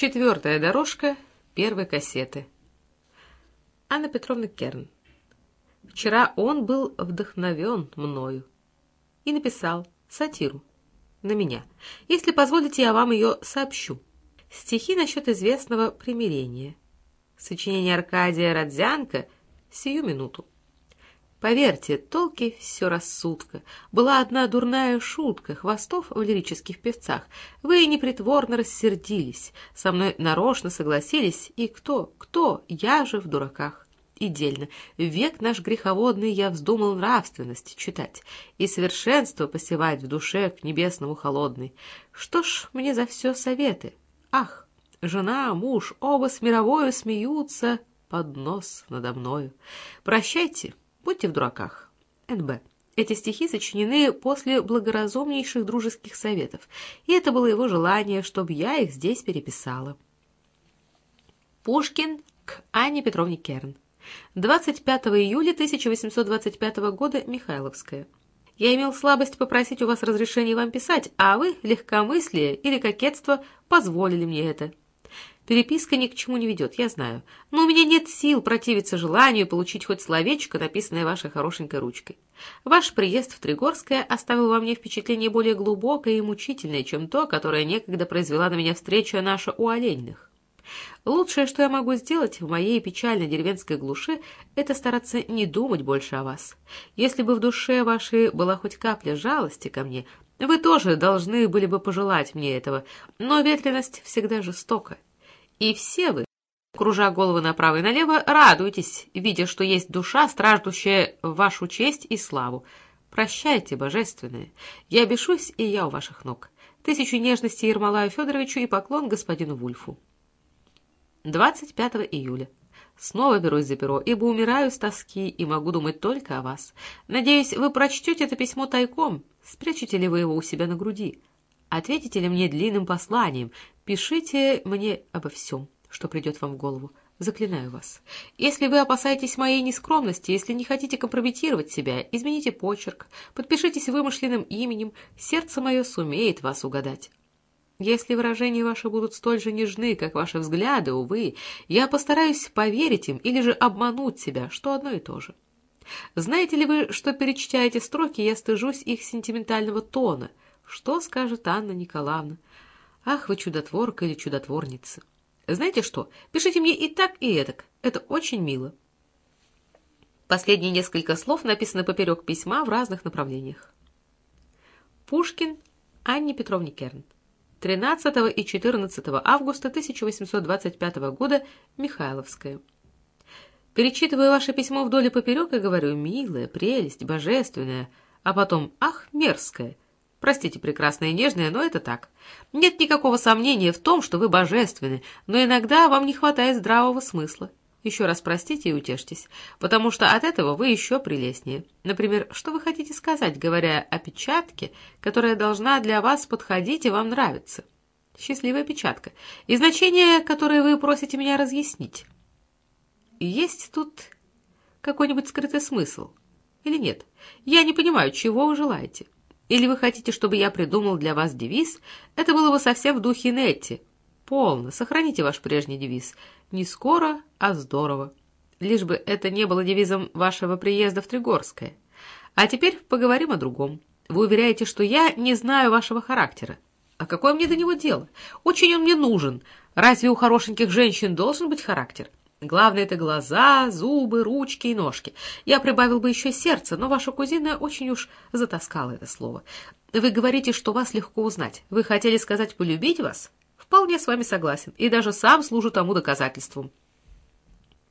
Четвертая дорожка первой кассеты. Анна Петровна Керн. Вчера он был вдохновен мною и написал сатиру на меня. Если позволите, я вам ее сообщу. Стихи насчет известного примирения. Сочинение Аркадия Родзянко сию минуту. Поверьте, толки все рассудка. Была одна дурная шутка, хвостов в лирических певцах. Вы непритворно рассердились, со мной нарочно согласились, и кто, кто, я же в дураках. И дельно, век наш греховодный я вздумал нравственность читать и совершенство посевать в душе к небесному холодной. Что ж, мне за все советы. Ах, жена, муж, оба с мировою смеются под нос надо мною. Прощайте, Будьте в дураках. НБ. Эти стихи сочинены после благоразумнейших дружеских советов, и это было его желание, чтобы я их здесь переписала. Пушкин к Анне Петровне Керн. 25 июля 1825 года, Михайловская. Я имел слабость попросить у вас разрешения вам писать, а вы, легкомыслие или кокетство, позволили мне это. Переписка ни к чему не ведет, я знаю. Но у меня нет сил противиться желанию получить хоть словечко, написанное вашей хорошенькой ручкой. Ваш приезд в Тригорское оставил во мне впечатление более глубокое и мучительное, чем то, которое некогда произвела на меня встреча наша у Олейных. Лучшее, что я могу сделать в моей печальной деревенской глуши, это стараться не думать больше о вас. Если бы в душе вашей была хоть капля жалости ко мне, вы тоже должны были бы пожелать мне этого, но ветреность всегда жестока и все вы, кружа головы направо и налево, радуйтесь, видя, что есть душа, страждущая вашу честь и славу. Прощайте, божественное. Я бешусь, и я у ваших ног. Тысячу нежности Ермолаю Федоровичу и поклон господину Вульфу. 25 июля. Снова берусь за перо, ибо умираю с тоски и могу думать только о вас. Надеюсь, вы прочтете это письмо тайком. Спрячете ли вы его у себя на груди? Ответите ли мне длинным посланием? Пишите мне обо всем, что придет вам в голову. Заклинаю вас. Если вы опасаетесь моей нескромности, если не хотите компрометировать себя, измените почерк, подпишитесь вымышленным именем, сердце мое сумеет вас угадать. Если выражения ваши будут столь же нежны, как ваши взгляды, увы, я постараюсь поверить им или же обмануть себя, что одно и то же. Знаете ли вы, что, перечтя эти строки, я стыжусь их сентиментального тона — что скажет Анна Николаевна? Ах, вы чудотворка или чудотворница. Знаете что, пишите мне и так, и эдак. Это очень мило. Последние несколько слов написаны поперек письма в разных направлениях. Пушкин Анне Петровне Керн. 13 и 14 августа 1825 года, Михайловская. Перечитываю ваше письмо вдоль и поперек и говорю, милая, прелесть, божественная, а потом, ах, мерзкая, Простите, прекрасная и нежная, но это так. Нет никакого сомнения в том, что вы божественны, но иногда вам не хватает здравого смысла. Еще раз простите и утешьтесь, потому что от этого вы еще прелестнее. Например, что вы хотите сказать, говоря о печатке, которая должна для вас подходить и вам нравиться? Счастливая печатка. И значение, которое вы просите меня разъяснить. Есть тут какой-нибудь скрытый смысл? Или нет? Я не понимаю, чего вы желаете. Или вы хотите, чтобы я придумал для вас девиз? Это было бы совсем в духе Нетти. Полно, сохраните ваш прежний девиз. Не скоро, а здорово. Лишь бы это не было девизом вашего приезда в Тригорское. А теперь поговорим о другом. Вы уверяете, что я не знаю вашего характера. А какое мне до него дело? Очень он мне нужен. Разве у хорошеньких женщин должен быть характер? Главное — это глаза, зубы, ручки и ножки. Я прибавил бы еще сердце, но ваша кузина очень уж затаскала это слово. Вы говорите, что вас легко узнать. Вы хотели сказать «полюбить вас»? Вполне с вами согласен, и даже сам служу тому доказательством.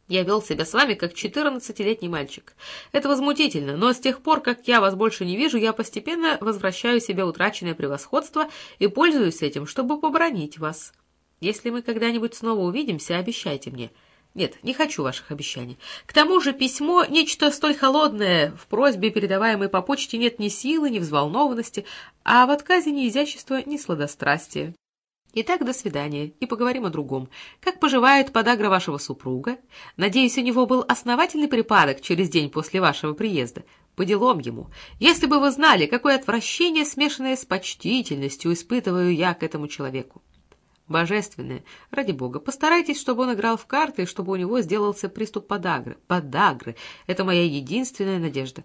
Я вел себя с вами как четырнадцатилетний мальчик. Это возмутительно, но с тех пор, как я вас больше не вижу, я постепенно возвращаю себе утраченное превосходство и пользуюсь этим, чтобы побронить вас. Если мы когда-нибудь снова увидимся, обещайте мне — нет, не хочу ваших обещаний. К тому же письмо — нечто столь холодное. В просьбе, передаваемой по почте, нет ни силы, ни взволнованности, а в отказе ни изящества, ни сладострастия. Итак, до свидания, и поговорим о другом. Как поживает подагра вашего супруга? Надеюсь, у него был основательный припадок через день после вашего приезда. По делам ему. Если бы вы знали, какое отвращение, смешанное с почтительностью, испытываю я к этому человеку. Божественное, ради бога, постарайтесь, чтобы он играл в карты чтобы у него сделался приступ подагры. Подагры — это моя единственная надежда.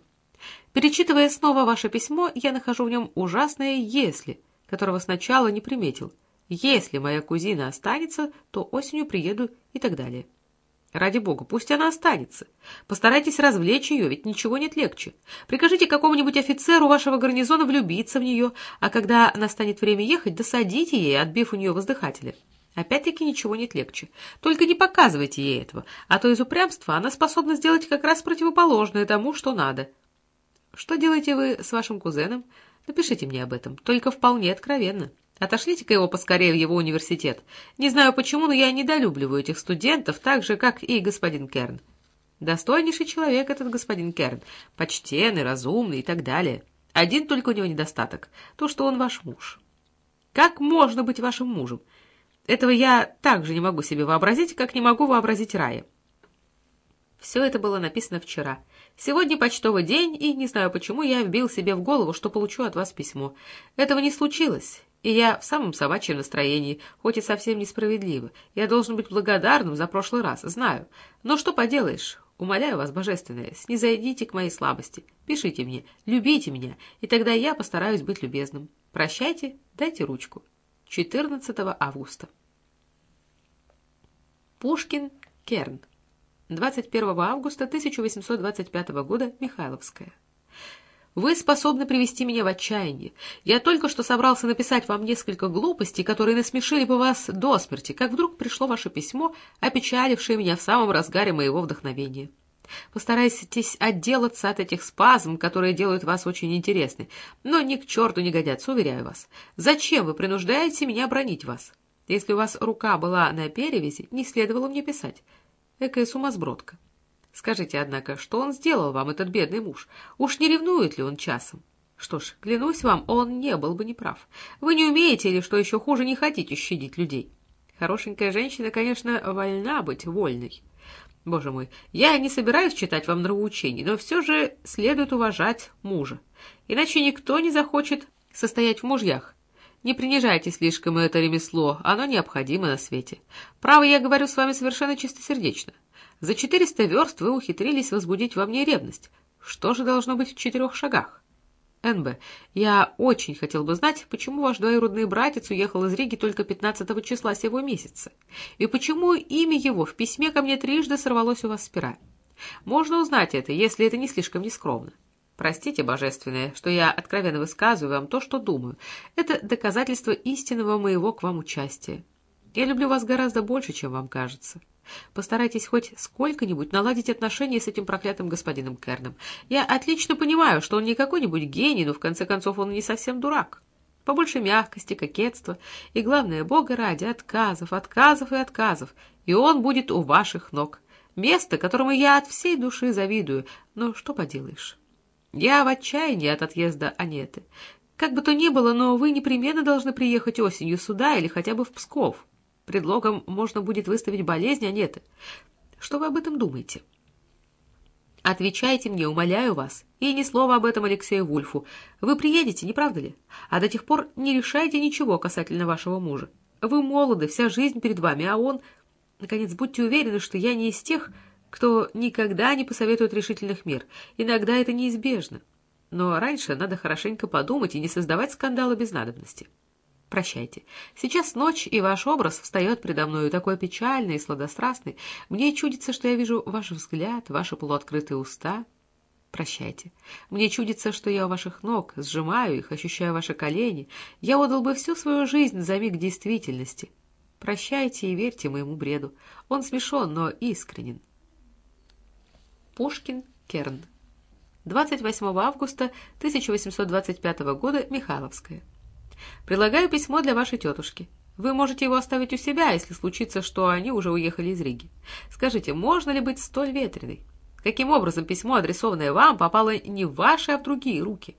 Перечитывая снова ваше письмо, я нахожу в нем ужасное «если», которого сначала не приметил. Если моя кузина останется, то осенью приеду и так далее. Ради бога, пусть она останется. Постарайтесь развлечь ее, ведь ничего нет легче. Прикажите какому-нибудь офицеру вашего гарнизона влюбиться в нее, а когда настанет время ехать, досадите ей, отбив у нее воздыхателя. Опять-таки ничего нет легче. Только не показывайте ей этого, а то из упрямства она способна сделать как раз противоположное тому, что надо. Что делаете вы с вашим кузеном? Напишите мне об этом, только вполне откровенно. Отошлите-ка его поскорее в его университет. Не знаю почему, но я недолюбливаю этих студентов, так же, как и господин Керн. Достойнейший человек этот господин Керн, почтенный, разумный и так далее. Один только у него недостаток — то, что он ваш муж. Как можно быть вашим мужем? Этого я также не могу себе вообразить, как не могу вообразить рая. Все это было написано вчера. Сегодня почтовый день, и не знаю почему я вбил себе в голову, что получу от вас письмо. Этого не случилось, и я в самом собачьем настроении, хоть и совсем несправедливо. Я должен быть благодарным за прошлый раз, знаю. Но что поделаешь? Умоляю вас, божественное, снизойдите к моей слабости. Пишите мне, любите меня, и тогда я постараюсь быть любезным. Прощайте, дайте ручку. 14 августа. Пушкин, Керн. 21 августа 1825 года, Михайловская. Вы способны привести меня в отчаяние. Я только что собрался написать вам несколько глупостей, которые насмешили бы вас до смерти, как вдруг пришло ваше письмо, опечалившее меня в самом разгаре моего вдохновения. Постарайтесь отделаться от этих спазм, которые делают вас очень интересны, но ни к черту не годятся, уверяю вас. Зачем вы принуждаете меня бронить вас? Если у вас рука была на перевязи, не следовало мне писать. Экая сумасбродка. Скажите, однако, что он сделал вам, этот бедный муж? Уж не ревнует ли он часом? Что ж, клянусь вам, он не был бы неправ. Вы не умеете или, что еще хуже, не хотите щадить людей. Хорошенькая женщина, конечно, вольна быть вольной. Боже мой, я не собираюсь читать вам нравоучений, но все же следует уважать мужа. Иначе никто не захочет состоять в мужьях. Не принижайте слишком это ремесло, оно необходимо на свете. Право, я говорю с вами совершенно чистосердечно. За четыреста верст вы ухитрились возбудить во мне ревность. Что же должно быть в четырех шагах? НБ, я очень хотел бы знать, почему ваш двоюродный братец уехал из Риги только 15 числа сего месяца, и почему имя его в письме ко мне трижды сорвалось у вас с пера. Можно узнать это, если это не слишком нескромно. Простите, божественное, что я откровенно высказываю вам то, что думаю. Это доказательство истинного моего к вам участия. Я люблю вас гораздо больше, чем вам кажется. Постарайтесь хоть сколько-нибудь наладить отношения с этим проклятым господином Керном. Я отлично понимаю, что он не какой-нибудь гений, но в конце концов он не совсем дурак. Побольше мягкости, кокетства и, главное, Бога ради, отказов, отказов и отказов, и он будет у ваших ног. Место, которому я от всей души завидую, но что поделаешь. Я в отчаянии от отъезда Анеты. Как бы то ни было, но вы непременно должны приехать осенью сюда или хотя бы в Псков. Предлогом можно будет выставить болезнь, а нет. Что вы об этом думаете? Отвечайте мне, умоляю вас, и ни слова об этом Алексею Вульфу. Вы приедете, не правда ли? А до тех пор не решайте ничего касательно вашего мужа. Вы молоды, вся жизнь перед вами, а он... Наконец, будьте уверены, что я не из тех, кто никогда не посоветует решительных мер. Иногда это неизбежно. Но раньше надо хорошенько подумать и не создавать скандала без надобности. Прощайте. Сейчас ночь, и ваш образ встает предо мною такой печальный и сладострастный. Мне чудится, что я вижу ваш взгляд, ваши полуоткрытые уста. Прощайте. Мне чудится, что я у ваших ног, сжимаю их, ощущаю ваши колени. Я отдал бы всю свою жизнь за миг действительности. Прощайте и верьте моему бреду. Он смешон, но искренен. Пушкин, Керн. 28 августа 1825 года, Михайловская. Предлагаю письмо для вашей тетушки. Вы можете его оставить у себя, если случится, что они уже уехали из Риги. Скажите, можно ли быть столь ветреной? Каким образом письмо, адресованное вам, попало не в ваши, а в другие руки?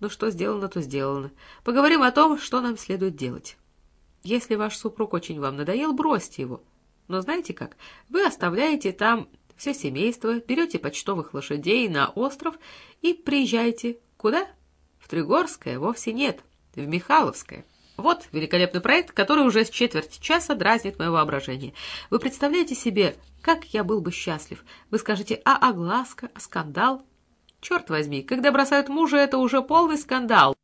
Ну, что сделано, то сделано. Поговорим о том, что нам следует делать. Если ваш супруг очень вам надоел, бросьте его. Но знаете как? Вы оставляете там все семейство, берете почтовых лошадей на остров и приезжаете. Куда? В Тригорское? Вовсе нет в Михайловское. Вот великолепный проект, который уже с четверти часа дразнит мое воображение. Вы представляете себе, как я был бы счастлив? Вы скажете, а огласка, а скандал? Черт возьми, когда бросают мужа, это уже полный скандал.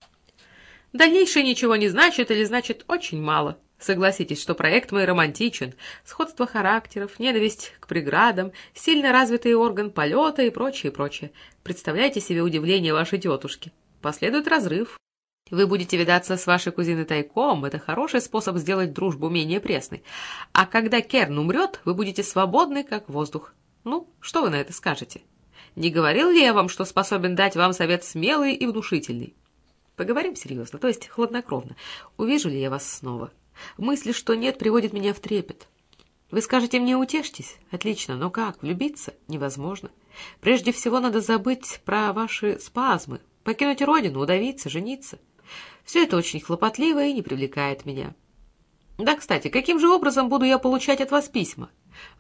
Дальнейшее ничего не значит или значит очень мало. Согласитесь, что проект мой романтичен. Сходство характеров, ненависть к преградам, сильно развитый орган полета и прочее, прочее. Представляете себе удивление вашей тетушки. Последует разрыв. Вы будете видаться с вашей кузиной тайком, это хороший способ сделать дружбу менее пресной. А когда Керн умрет, вы будете свободны, как воздух. Ну, что вы на это скажете? Не говорил ли я вам, что способен дать вам совет смелый и внушительный? Поговорим серьезно, то есть хладнокровно. Увижу ли я вас снова? Мысли, что нет, приводит меня в трепет. Вы скажете мне, утешьтесь? Отлично, но как? Влюбиться? Невозможно. Прежде всего надо забыть про ваши спазмы, покинуть родину, удавиться, жениться. Все это очень хлопотливо и не привлекает меня. Да, кстати, каким же образом буду я получать от вас письма?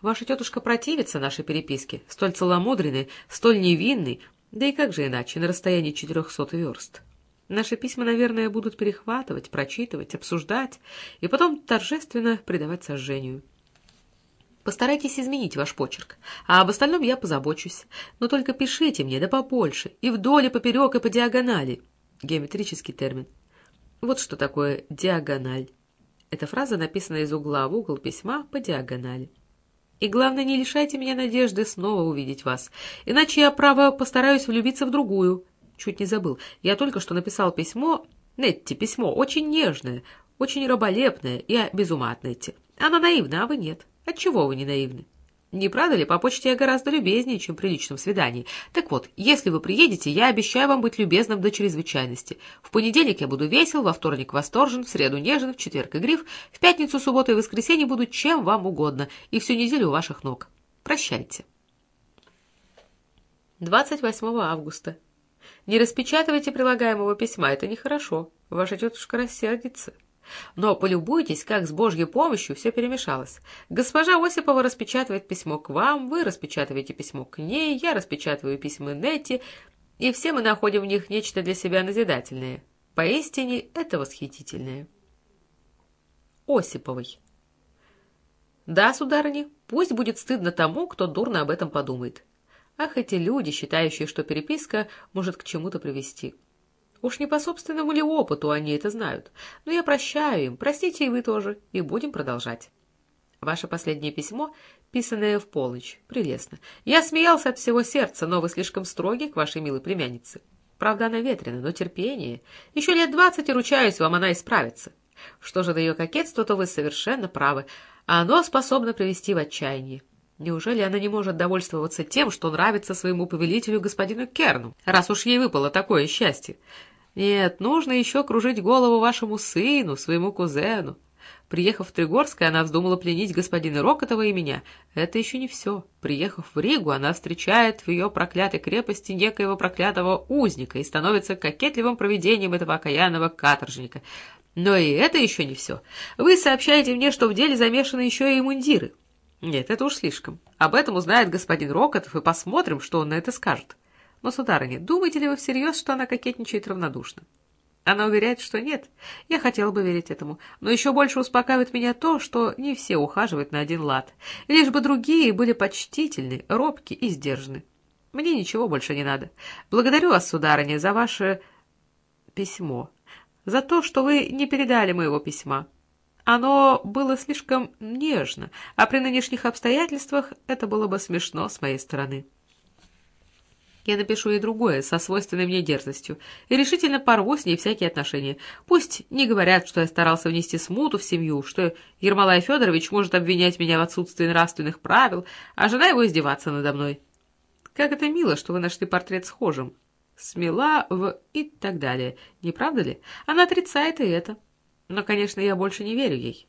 Ваша тетушка противится нашей переписке, столь целомудренной, столь невинной, да и как же иначе, на расстоянии четырехсот верст. Наши письма, наверное, будут перехватывать, прочитывать, обсуждать и потом торжественно предавать сожжению. Постарайтесь изменить ваш почерк, а об остальном я позабочусь. Но только пишите мне, да побольше, и вдоль, и поперек, и по диагонали. Геометрический термин. Вот что такое диагональ. Эта фраза написана из угла в угол письма по диагонали. И главное, не лишайте меня надежды снова увидеть вас, иначе я, право, постараюсь влюбиться в другую, Чуть не забыл. Я только что написал письмо... Нетти, письмо очень нежное, очень раболепное. Я без ума от Нетти. Она наивна, а вы нет. Отчего вы не наивны? Не правда ли, по почте я гораздо любезнее, чем при личном свидании. Так вот, если вы приедете, я обещаю вам быть любезным до чрезвычайности. В понедельник я буду весел, во вторник восторжен, в среду нежен, в четверг игрив, в пятницу, субботу и воскресенье буду чем вам угодно, и всю неделю у ваших ног. Прощайте. 28 августа. Не распечатывайте прилагаемого письма, это нехорошо. Ваша тетушка рассердится. Но полюбуйтесь, как с Божьей помощью все перемешалось. Госпожа Осипова распечатывает письмо к вам, вы распечатываете письмо к ней, я распечатываю письма Нетти, и все мы находим в них нечто для себя назидательное. Поистине это восхитительное. Осиповой. Да, сударыня, пусть будет стыдно тому, кто дурно об этом подумает. Ах, эти люди, считающие, что переписка может к чему-то привести. Уж не по собственному ли опыту они это знают. Но я прощаю им, простите и вы тоже, и будем продолжать. Ваше последнее письмо, писанное в полночь, прелестно. Я смеялся от всего сердца, но вы слишком строги к вашей милой племяннице. Правда, она ветрена, но терпение. Еще лет двадцать, и ручаюсь вам, она исправится. Что же до ее кокетства, то вы совершенно правы. Оно способно привести в отчаяние. Неужели она не может довольствоваться тем, что нравится своему повелителю господину Керну, раз уж ей выпало такое счастье? Нет, нужно еще кружить голову вашему сыну, своему кузену. Приехав в Тригорское, она вздумала пленить господина Рокотова и меня. Это еще не все. Приехав в Ригу, она встречает в ее проклятой крепости некоего проклятого узника и становится кокетливым провидением этого окаянного каторжника. Но и это еще не все. Вы сообщаете мне, что в деле замешаны еще и мундиры. Нет, это уж слишком. Об этом узнает господин Рокотов, и посмотрим, что он на это скажет. Но, сударыня, думаете ли вы всерьез, что она кокетничает равнодушно? Она уверяет, что нет. Я хотела бы верить этому. Но еще больше успокаивает меня то, что не все ухаживают на один лад. Лишь бы другие были почтительны, робки и сдержаны. Мне ничего больше не надо. Благодарю вас, сударыня, за ваше письмо. За то, что вы не передали моего письма. Оно было слишком нежно, а при нынешних обстоятельствах это было бы смешно с моей стороны. Я напишу ей другое, со свойственной мне дерзостью, и решительно порву с ней всякие отношения. Пусть не говорят, что я старался внести смуту в семью, что Ермолай Федорович может обвинять меня в отсутствии нравственных правил, а жена его издеваться надо мной. Как это мило, что вы нашли портрет схожим. Смела в... и так далее. Не правда ли? Она отрицает и это. Но, конечно, я больше не верю ей.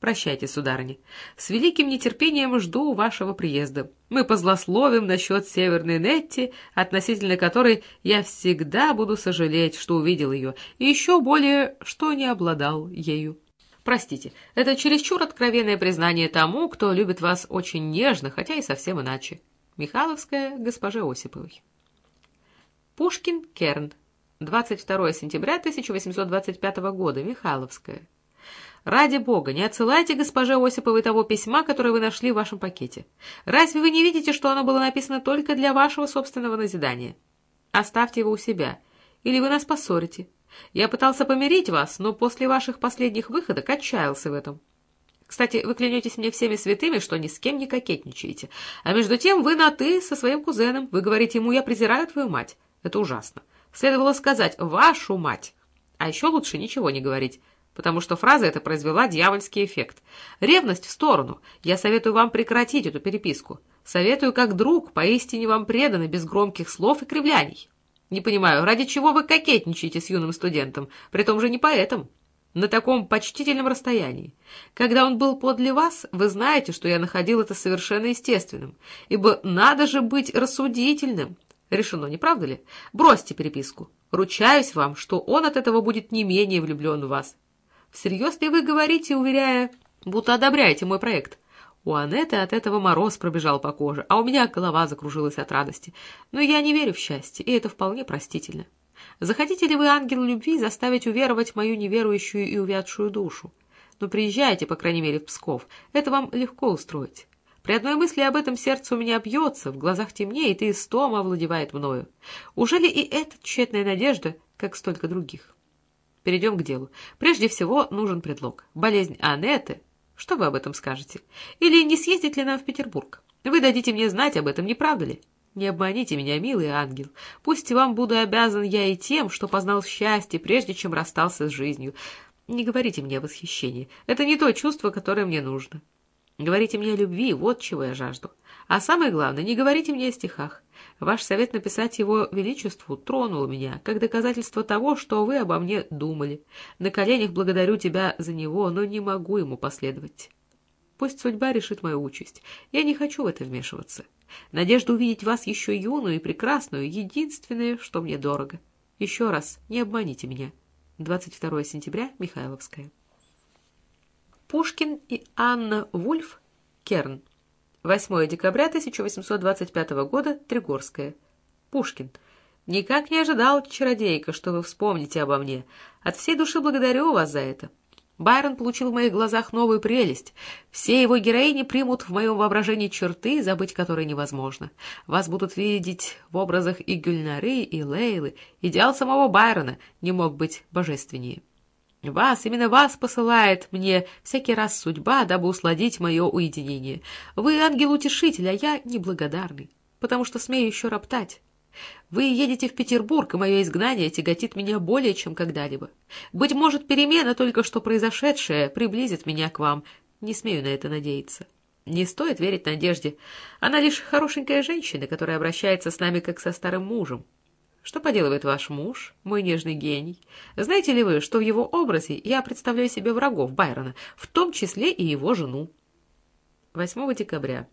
Прощайте, сударыня. С великим нетерпением жду вашего приезда. Мы позлословим насчет Северной Нетти, относительно которой я всегда буду сожалеть, что увидел ее, и еще более, что не обладал ею. Простите, это чересчур откровенное признание тому, кто любит вас очень нежно, хотя и совсем иначе. Михайловская госпоже Осиповой. Пушкин Керн. 22 сентября 1825 года, Михайловская. Ради бога, не отсылайте госпоже Осиповой того письма, которое вы нашли в вашем пакете. Разве вы не видите, что оно было написано только для вашего собственного назидания? Оставьте его у себя, или вы нас поссорите. Я пытался помирить вас, но после ваших последних выходок отчаялся в этом. Кстати, вы клянетесь мне всеми святыми, что ни с кем не кокетничаете. А между тем вы на «ты» со своим кузеном. Вы говорите ему «я презираю твою мать». Это ужасно. Следовало сказать «вашу мать». А еще лучше ничего не говорить, потому что фраза эта произвела дьявольский эффект. Ревность в сторону. Я советую вам прекратить эту переписку. Советую как друг, поистине вам преданы, без громких слов и кривляний. Не понимаю, ради чего вы кокетничаете с юным студентом, при том же не поэтом, на таком почтительном расстоянии. Когда он был подле вас, вы знаете, что я находил это совершенно естественным, ибо надо же быть рассудительным. Решено, не правда ли? Бросьте переписку. Ручаюсь вам, что он от этого будет не менее влюблен в вас. Всерьез ли вы говорите, уверяя, будто одобряете мой проект? У Анеты от этого мороз пробежал по коже, а у меня голова закружилась от радости. Но я не верю в счастье, и это вполне простительно. Захотите ли вы, ангел любви, заставить уверовать мою неверующую и увядшую душу? Ну, приезжайте, по крайней мере, в Псков. Это вам легко устроить. При одной мысли об этом сердце у меня бьется, в глазах темнеет, и стома овладевает мною. Уже ли и эта тщетная надежда, как столько других? Перейдем к делу. Прежде всего нужен предлог. Болезнь Анеты что вы об этом скажете? Или не съездить ли нам в Петербург? Вы дадите мне знать об этом, не правда ли? Не обманите меня, милый ангел. Пусть вам буду обязан я и тем, что познал счастье, прежде чем расстался с жизнью. Не говорите мне о восхищении. Это не то чувство, которое мне нужно. Говорите мне о любви, вот чего я жажду. А самое главное, не говорите мне о стихах. Ваш совет написать его величеству тронул меня, как доказательство того, что вы обо мне думали. На коленях благодарю тебя за него, но не могу ему последовать. Пусть судьба решит мою участь. Я не хочу в это вмешиваться. Надежда увидеть вас еще юную и прекрасную — единственное, что мне дорого. Еще раз, не обманите меня. 22 сентября, Михайловская. Пушкин и Анна Вульф, Керн. 8 декабря 1825 года, Тригорская. Пушкин. Никак не ожидал, чародейка, что вы вспомните обо мне. От всей души благодарю вас за это. Байрон получил в моих глазах новую прелесть. Все его героини примут в моем воображении черты, забыть которые невозможно. Вас будут видеть в образах и Гюльнары, и Лейлы. Идеал самого Байрона не мог быть божественнее. Вас, именно вас посылает мне всякий раз судьба, дабы усладить мое уединение. Вы ангел-утешитель, а я неблагодарный, потому что смею еще роптать. Вы едете в Петербург, и мое изгнание тяготит меня более, чем когда-либо. Быть может, перемена, только что произошедшая, приблизит меня к вам. Не смею на это надеяться. Не стоит верить Надежде. Она лишь хорошенькая женщина, которая обращается с нами как со старым мужем. Что поделывает ваш муж, мой нежный гений? Знаете ли вы, что в его образе я представляю себе врагов Байрона, в том числе и его жену? 8 декабря.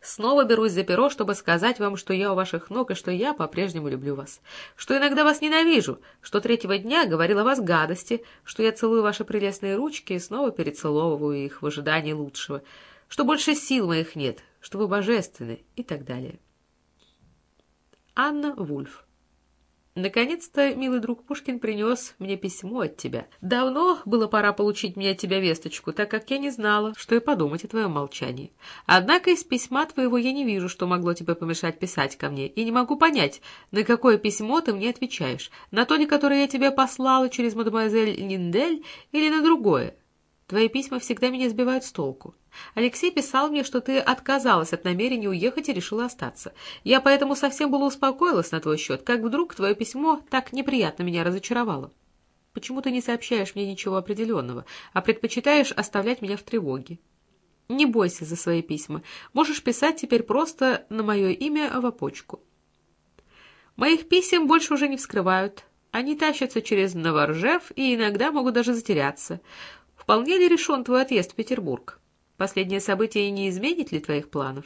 Снова берусь за перо, чтобы сказать вам, что я у ваших ног и что я по-прежнему люблю вас. Что иногда вас ненавижу, что третьего дня говорила вас гадости, что я целую ваши прелестные ручки и снова перецеловываю их в ожидании лучшего, что больше сил моих нет, что вы божественны и так далее. Анна Вульф. Наконец-то, милый друг Пушкин, принес мне письмо от тебя. Давно было пора получить мне от тебя весточку, так как я не знала, что и подумать о твоем молчании. Однако из письма твоего я не вижу, что могло тебе помешать писать ко мне, и не могу понять, на какое письмо ты мне отвечаешь, на то ли, которое я тебе послала через мадемуазель Линдель, или на другое. Твои письма всегда меня сбивают с толку. Алексей писал мне, что ты отказалась от намерения уехать и решила остаться. Я поэтому совсем была успокоилась на твой счет, как вдруг твое письмо так неприятно меня разочаровало. Почему ты не сообщаешь мне ничего определенного, а предпочитаешь оставлять меня в тревоге? Не бойся за свои письма. Можешь писать теперь просто на мое имя в опочку. Моих писем больше уже не вскрывают. Они тащатся через Новоржев и иногда могут даже затеряться. Вполне ли решен твой отъезд в Петербург? Последнее событие не изменит ли твоих планов?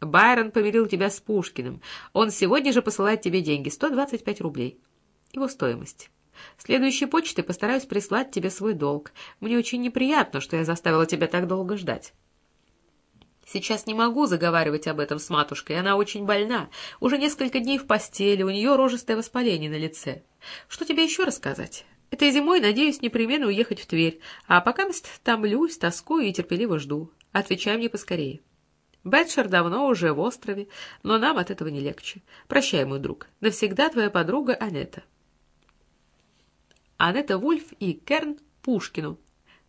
Байрон помирил тебя с Пушкиным. Он сегодня же посылает тебе деньги, 125 рублей. Его стоимость. Следующей почтой постараюсь прислать тебе свой долг. Мне очень неприятно, что я заставила тебя так долго ждать. Сейчас не могу заговаривать об этом с матушкой, она очень больна. Уже несколько дней в постели, у нее рожистое воспаление на лице. Что тебе еще рассказать? Этой зимой надеюсь непременно уехать в Тверь, а пока томлюсь, тоскую и терпеливо жду. Отвечай мне поскорее. Бетшер давно уже в острове, но нам от этого не легче. Прощай, мой друг. Навсегда твоя подруга Анетта. Анетта Вульф и Керн Пушкину.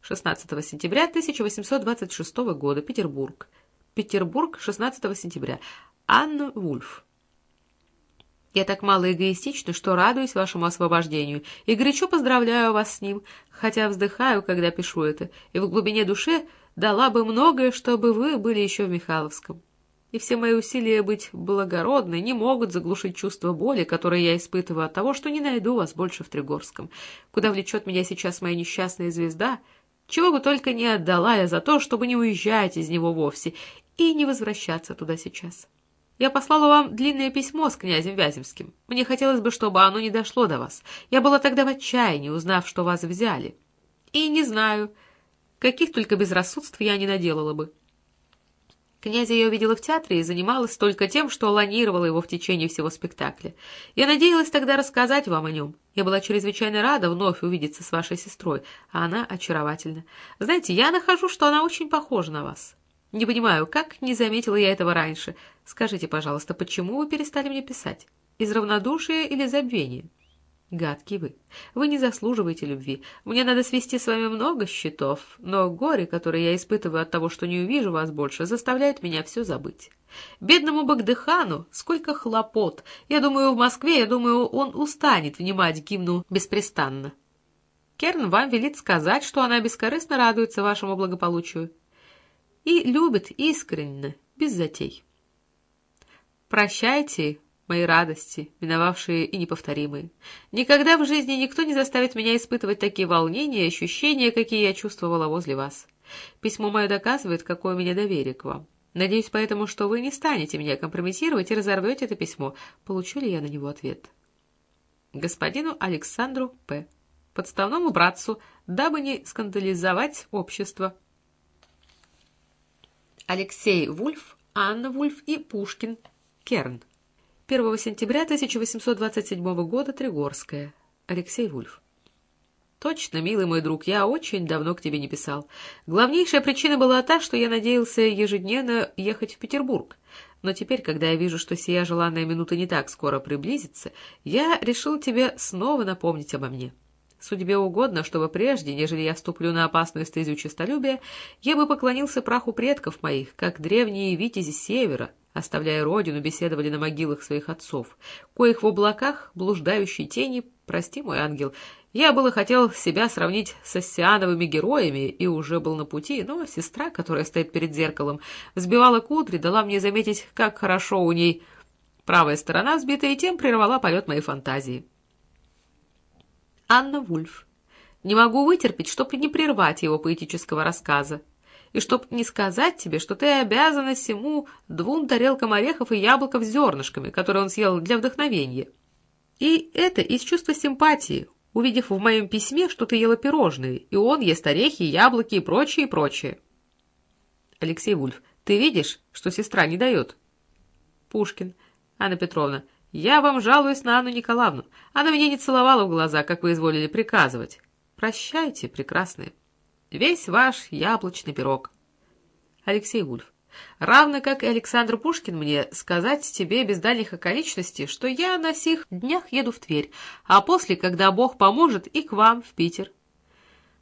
16 сентября 1826 года. Петербург. Петербург, 16 сентября. Анна Вульф. Я так мало эгоистична, что радуюсь вашему освобождению и горячо поздравляю вас с ним, хотя вздыхаю, когда пишу это, и в глубине души дала бы многое, чтобы вы были еще в Михайловском. И все мои усилия быть благородной не могут заглушить чувство боли, которое я испытываю от того, что не найду вас больше в Тригорском, куда влечет меня сейчас моя несчастная звезда, чего бы только не отдала я за то, чтобы не уезжать из него вовсе и не возвращаться туда сейчас. Я послала вам длинное письмо с князем Вяземским. Мне хотелось бы, чтобы оно не дошло до вас. Я была тогда в отчаянии, узнав, что вас взяли. И не знаю, каких только безрассудств я не наделала бы. Князя я увидела в театре и занималась только тем, что ланировала его в течение всего спектакля. Я надеялась тогда рассказать вам о нем. Я была чрезвычайно рада вновь увидеться с вашей сестрой, а она очаровательна. Знаете, я нахожу, что она очень похожа на вас. Не понимаю, как не заметила я этого раньше. Скажите, пожалуйста, почему вы перестали мне писать? Из равнодушия или забвения? Гадкий вы. Вы не заслуживаете любви. Мне надо свести с вами много счетов, но горе, которое я испытываю от того, что не увижу вас больше, заставляет меня все забыть. Бедному Багдыхану сколько хлопот. Я думаю, в Москве, я думаю, он устанет внимать гимну беспрестанно. Керн вам велит сказать, что она бескорыстно радуется вашему благополучию и любит искренне, без затей. Прощайте, мои радости, миновавшие и неповторимые. Никогда в жизни никто не заставит меня испытывать такие волнения и ощущения, какие я чувствовала возле вас. Письмо мое доказывает, какое у меня доверие к вам. Надеюсь поэтому, что вы не станете меня компрометировать и разорвете это письмо. Получу ли я на него ответ? Господину Александру П. Подставному братцу, дабы не скандализовать общество. Алексей Вульф, Анна Вульф и Пушкин, Керн. 1 сентября 1827 года, Тригорская. Алексей Вульф. Точно, милый мой друг, я очень давно к тебе не писал. Главнейшая причина была та, что я надеялся ежедневно ехать в Петербург. Но теперь, когда я вижу, что сия желанная минута не так скоро приблизится, я решил тебе снова напомнить обо мне. Судьбе угодно, чтобы прежде, нежели я ступлю на опасную стезю честолюбия, я бы поклонился праху предков моих, как древние витязи севера, оставляя родину, беседовали на могилах своих отцов, коих в облаках блуждающие тени, прости, мой ангел, я было хотел себя сравнить с оссиановыми героями и уже был на пути, но сестра, которая стоит перед зеркалом, взбивала кудри, дала мне заметить, как хорошо у ней правая сторона взбита, и тем прервала полет моей фантазии. Анна Вульф. Не могу вытерпеть, чтоб не прервать его поэтического рассказа. И чтоб не сказать тебе, что ты обязана всему двум тарелкам орехов и яблоков с зернышками, которые он съел для вдохновения. И это из чувства симпатии, увидев в моем письме, что ты ела пирожные, и он ест орехи, яблоки и прочее, и прочее. Алексей Вульф, ты видишь, что сестра не дает? Пушкин. Анна Петровна. Я вам жалуюсь на Анну Николаевну. Она меня не целовала в глаза, как вы изволили приказывать. Прощайте, прекрасные. Весь ваш яблочный пирог. Алексей Вульф. Равно как и Александр Пушкин мне сказать тебе без дальних околичностей, что я на сих днях еду в Тверь, а после, когда Бог поможет, и к вам в Питер.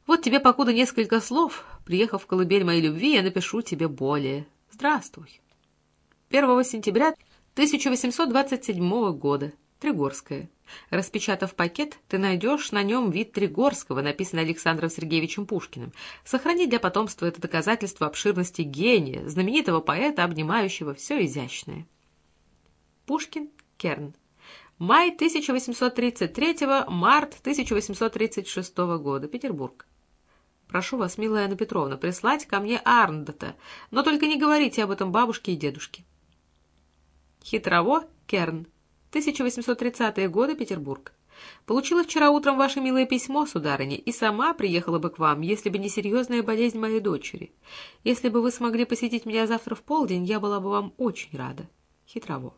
Вот тебе покуда несколько слов. Приехав в колыбель моей любви, я напишу тебе более. Здравствуй. 1 сентября 1827 года. Тригорская. Распечатав пакет, ты найдешь на нем вид Тригорского, написанный Александром Сергеевичем Пушкиным. Сохрани для потомства это доказательство обширности гения, знаменитого поэта, обнимающего все изящное. Пушкин, Керн. Май 1833, март 1836 года. Петербург. Прошу вас, милая Анна Петровна, прислать ко мне Арндата, но только не говорите об этом бабушке и дедушке. Хитрово, Керн. 1830-е годы, Петербург. Получила вчера утром ваше милое письмо, сударыня, и сама приехала бы к вам, если бы не серьезная болезнь моей дочери. Если бы вы смогли посетить меня завтра в полдень, я была бы вам очень рада. Хитрово.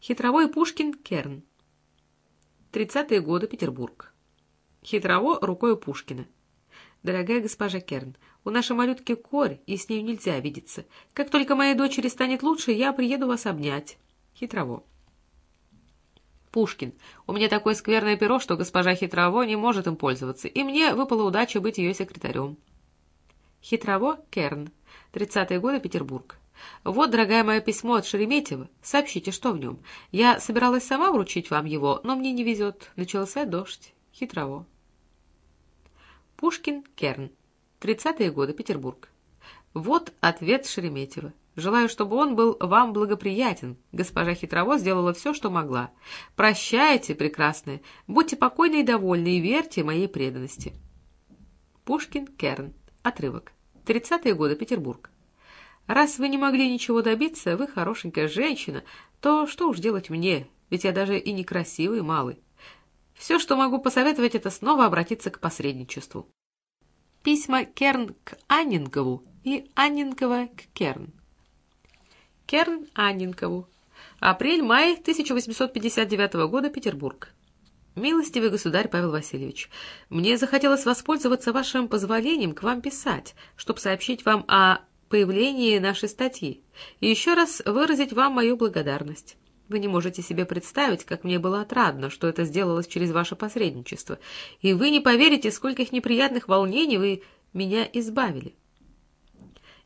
Хитровой Пушкин, Керн. Тридцатые годы, Петербург. Хитрово рукой Пушкина. Дорогая госпожа Керн, у нашей малютки корь, и с ней нельзя видеться. Как только моей дочери станет лучше, я приеду вас обнять. Хитрово. Пушкин. У меня такое скверное перо, что госпожа Хитрово не может им пользоваться, и мне выпала удача быть ее секретарем. Хитрово, Керн. Тридцатые годы, Петербург. Вот, дорогая моя письмо от Шереметьева. Сообщите, что в нем. Я собиралась сама вручить вам его, но мне не везет. Начался дождь. Хитрово. Пушкин, Керн. Тридцатые годы, Петербург. Вот ответ Шереметьева. Желаю, чтобы он был вам благоприятен. Госпожа Хитрово сделала все, что могла. Прощайте, прекрасная. Будьте покойны и довольны, и верьте моей преданности. Пушкин, Керн. Отрывок. Тридцатые годы, Петербург. Раз вы не могли ничего добиться, вы хорошенькая женщина, то что уж делать мне, ведь я даже и некрасивый малый. Все, что могу посоветовать, это снова обратиться к посредничеству. Письма Керн к Аннингову и Аннингова к Керн. Керн Аннингову. Апрель-май 1859 года, Петербург. Милостивый государь Павел Васильевич, мне захотелось воспользоваться вашим позволением к вам писать, чтобы сообщить вам о появлении нашей статьи и еще раз выразить вам мою благодарность. Вы не можете себе представить, как мне было отрадно, что это сделалось через ваше посредничество, и вы не поверите, скольких неприятных волнений вы меня избавили.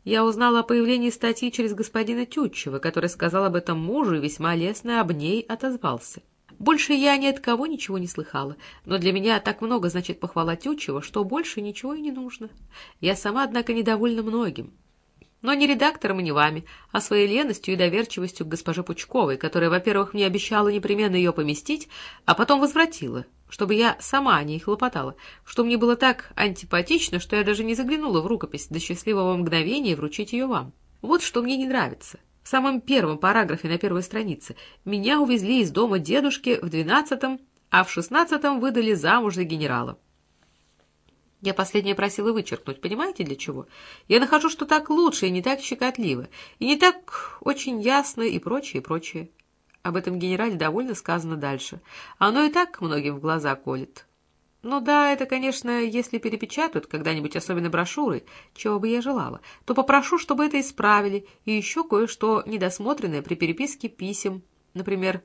Я узнала о появлении статьи через господина Тютчева, который сказал об этом мужу и весьма лестно об ней отозвался. Больше я ни от кого ничего не слыхала, но для меня так много значит похвала Тютчева, что больше ничего и не нужно. Я сама, однако, недовольна многим но не редактором и не вами, а своей леностью и доверчивостью к госпоже Пучковой, которая, во-первых, мне обещала непременно ее поместить, а потом возвратила, чтобы я сама о ней хлопотала, что мне было так антипатично, что я даже не заглянула в рукопись до счастливого мгновения вручить ее вам. Вот что мне не нравится. В самом первом параграфе на первой странице меня увезли из дома дедушки в двенадцатом, а в шестнадцатом выдали замуж за генерала. Я последнее просила вычеркнуть, понимаете, для чего? Я нахожу, что так лучше и не так щекотливо, и не так очень ясно и прочее, и прочее. Об этом генерале довольно сказано дальше. Оно и так многим в глаза колет. Ну да, это, конечно, если перепечатают когда-нибудь особенно брошюры, чего бы я желала, то попрошу, чтобы это исправили, и еще кое-что недосмотренное при переписке писем. Например,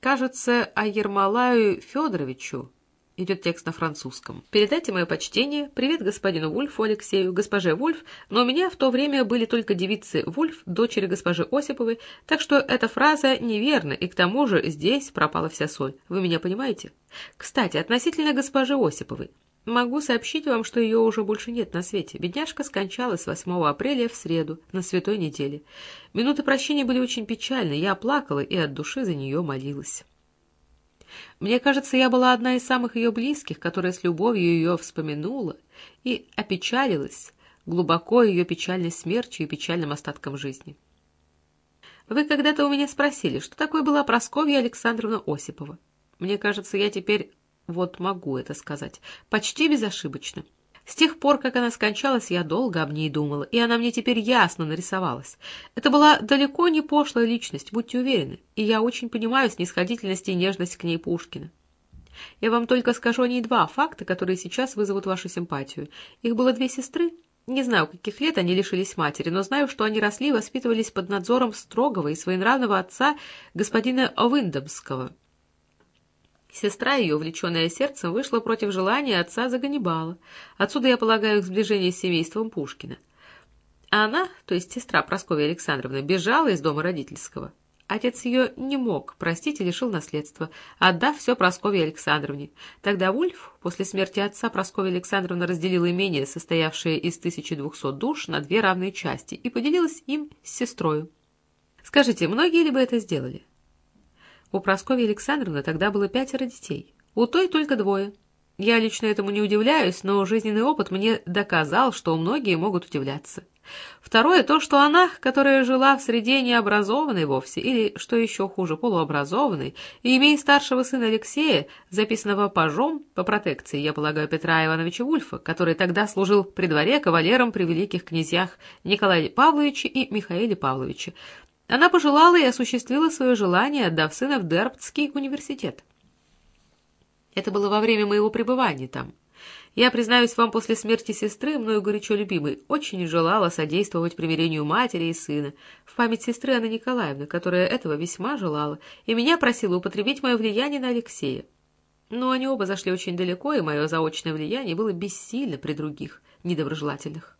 кажется, о Ермолаю Федоровичу Идет текст на французском. «Передайте мое почтение. Привет господину Вульфу Алексею, госпоже Вульф, но у меня в то время были только девицы Вульф, дочери госпожи Осиповой, так что эта фраза неверна, и к тому же здесь пропала вся соль. Вы меня понимаете? Кстати, относительно госпожи Осиповой. Могу сообщить вам, что ее уже больше нет на свете. Бедняжка скончалась 8 апреля в среду, на святой неделе. Минуты прощения были очень печальны, я плакала и от души за нее молилась». Мне кажется, я была одна из самых ее близких, которая с любовью ее вспомянула и опечалилась глубоко ее печальной смертью и печальным остатком жизни. Вы когда-то у меня спросили, что такое была Прасковья Александровна Осипова. Мне кажется, я теперь вот могу это сказать, почти безошибочно. С тех пор, как она скончалась, я долго об ней думала, и она мне теперь ясно нарисовалась. Это была далеко не пошлая личность, будьте уверены, и я очень понимаю снисходительность и нежность к ней Пушкина. Я вам только скажу о ней два факта, которые сейчас вызовут вашу симпатию. Их было две сестры. Не знаю, каких лет они лишились матери, но знаю, что они росли и воспитывались под надзором строгого и своенравного отца господина Овиндомского. Сестра ее, увлеченная сердцем, вышла против желания отца за Ганнибала. Отсюда, я полагаю, их сближение с семейством Пушкина. А она, то есть сестра Прасковья Александровна, бежала из дома родительского. Отец ее не мог простить и лишил наследства, отдав все Прасковье Александровне. Тогда Вульф, после смерти отца, Прасковья Александровна разделила имение, состоявшее из 1200 душ, на две равные части и поделилась им с сестрою. Скажите, многие ли бы это сделали? У Прасковьи Александровны тогда было пятеро детей, у той только двое. Я лично этому не удивляюсь, но жизненный опыт мне доказал, что многие могут удивляться. Второе — то, что она, которая жила в среде необразованной вовсе, или, что еще хуже, полуобразованной, и имея старшего сына Алексея, записанного пажом по протекции, я полагаю, Петра Ивановича Вульфа, который тогда служил при дворе кавалером при великих князьях Николае Павловиче и Михаиле Павловиче, она пожелала и осуществила свое желание, отдав сына в Дербтский университет. Это было во время моего пребывания там. Я, признаюсь вам, после смерти сестры, мною горячо любимой, очень желала содействовать примирению матери и сына, в память сестры Анны Николаевны, которая этого весьма желала, и меня просила употребить мое влияние на Алексея. Но они оба зашли очень далеко, и мое заочное влияние было бессильно при других, недоброжелательных.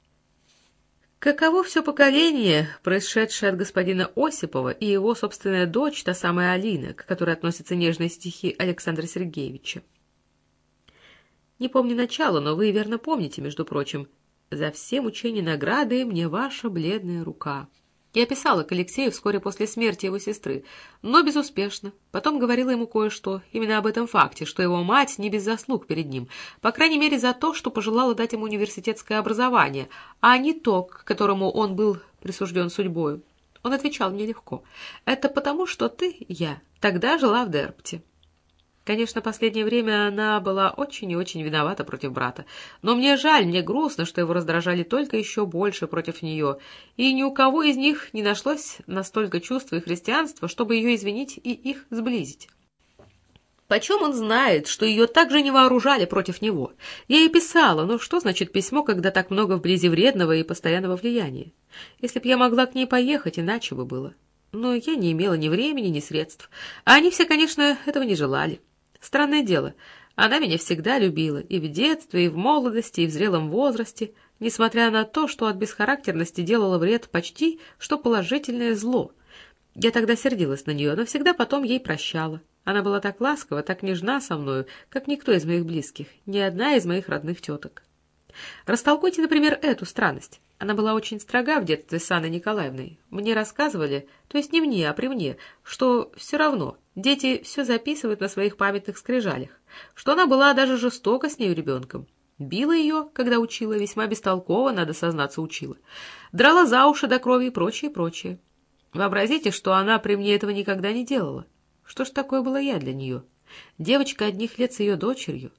Каково все поколение, происшедшее от господина Осипова и его собственная дочь, та самая Алина, к которой относятся нежные стихи Александра Сергеевича? Не помню начала, но вы верно помните, между прочим. «За все мучения награды мне ваша бледная рука». Я писала к Алексею вскоре после смерти его сестры, но безуспешно. Потом говорила ему кое-что, именно об этом факте, что его мать не без заслуг перед ним, по крайней мере за то, что пожелала дать ему университетское образование, а не то, к которому он был присужден судьбою. Он отвечал мне легко. «Это потому, что ты, я, тогда жила в Дерпте». Конечно, последнее время она была очень и очень виновата против брата. Но мне жаль, мне грустно, что его раздражали только еще больше против нее, и ни у кого из них не нашлось настолько чувства и христианства, чтобы ее извинить и их сблизить. Почем он знает, что ее также не вооружали против него? Я ей писала, но что значит письмо, когда так много вблизи вредного и постоянного влияния? Если б я могла к ней поехать, иначе бы было. Но я не имела ни времени, ни средств. А они все, конечно, этого не желали. Странное дело, она меня всегда любила, и в детстве, и в молодости, и в зрелом возрасте, несмотря на то, что от бесхарактерности делала вред почти, что положительное зло. Я тогда сердилась на нее, но всегда потом ей прощала. Она была так ласкова, так нежна со мною, как никто из моих близких, ни одна из моих родных теток. Растолкуйте, например, эту странность. Она была очень строга в детстве с Анной Николаевной. Мне рассказывали, то есть не мне, а при мне, что все равно дети все записывают на своих памятных скрижалях, что она была даже жестока с нею ребенком. Била ее, когда учила, весьма бестолково, надо сознаться, учила. Драла за уши до крови и прочее, прочее. Вообразите, что она при мне этого никогда не делала. Что ж такое была я для нее? Девочка одних лет с ее дочерью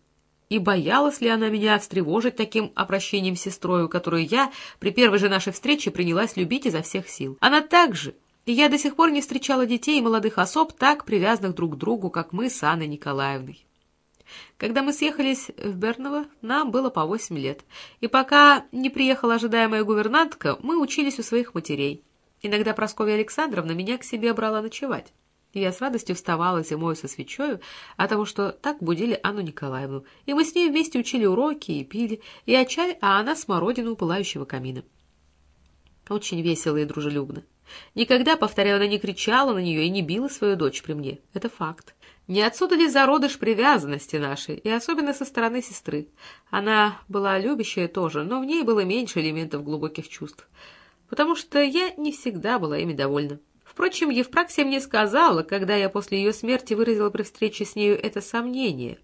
и боялась ли она меня встревожить таким обращением с сестрою, которую я при первой же нашей встрече принялась любить изо всех сил. Она также, и я до сих пор не встречала детей и молодых особ, так привязанных друг к другу, как мы с Анной Николаевной. Когда мы съехались в Берново, нам было по восемь лет, и пока не приехала ожидаемая гувернантка, мы учились у своих матерей. Иногда Прасковья Александровна меня к себе брала ночевать. Я с радостью вставала зимой со свечою от того, что так будили Анну Николаевну, и мы с ней вместе учили уроки и пили, я чай, а она смородину у пылающего камина. Очень весело и дружелюбно. Никогда, повторяю, она не кричала на нее и не била свою дочь при мне. Это факт. Не отсюда ли зародыш привязанности нашей, и особенно со стороны сестры? Она была любящая тоже, но в ней было меньше элементов глубоких чувств, потому что я не всегда была ими довольна. Впрочем, Евпраксия мне сказала, когда я после ее смерти выразила при встрече с нею это сомнение.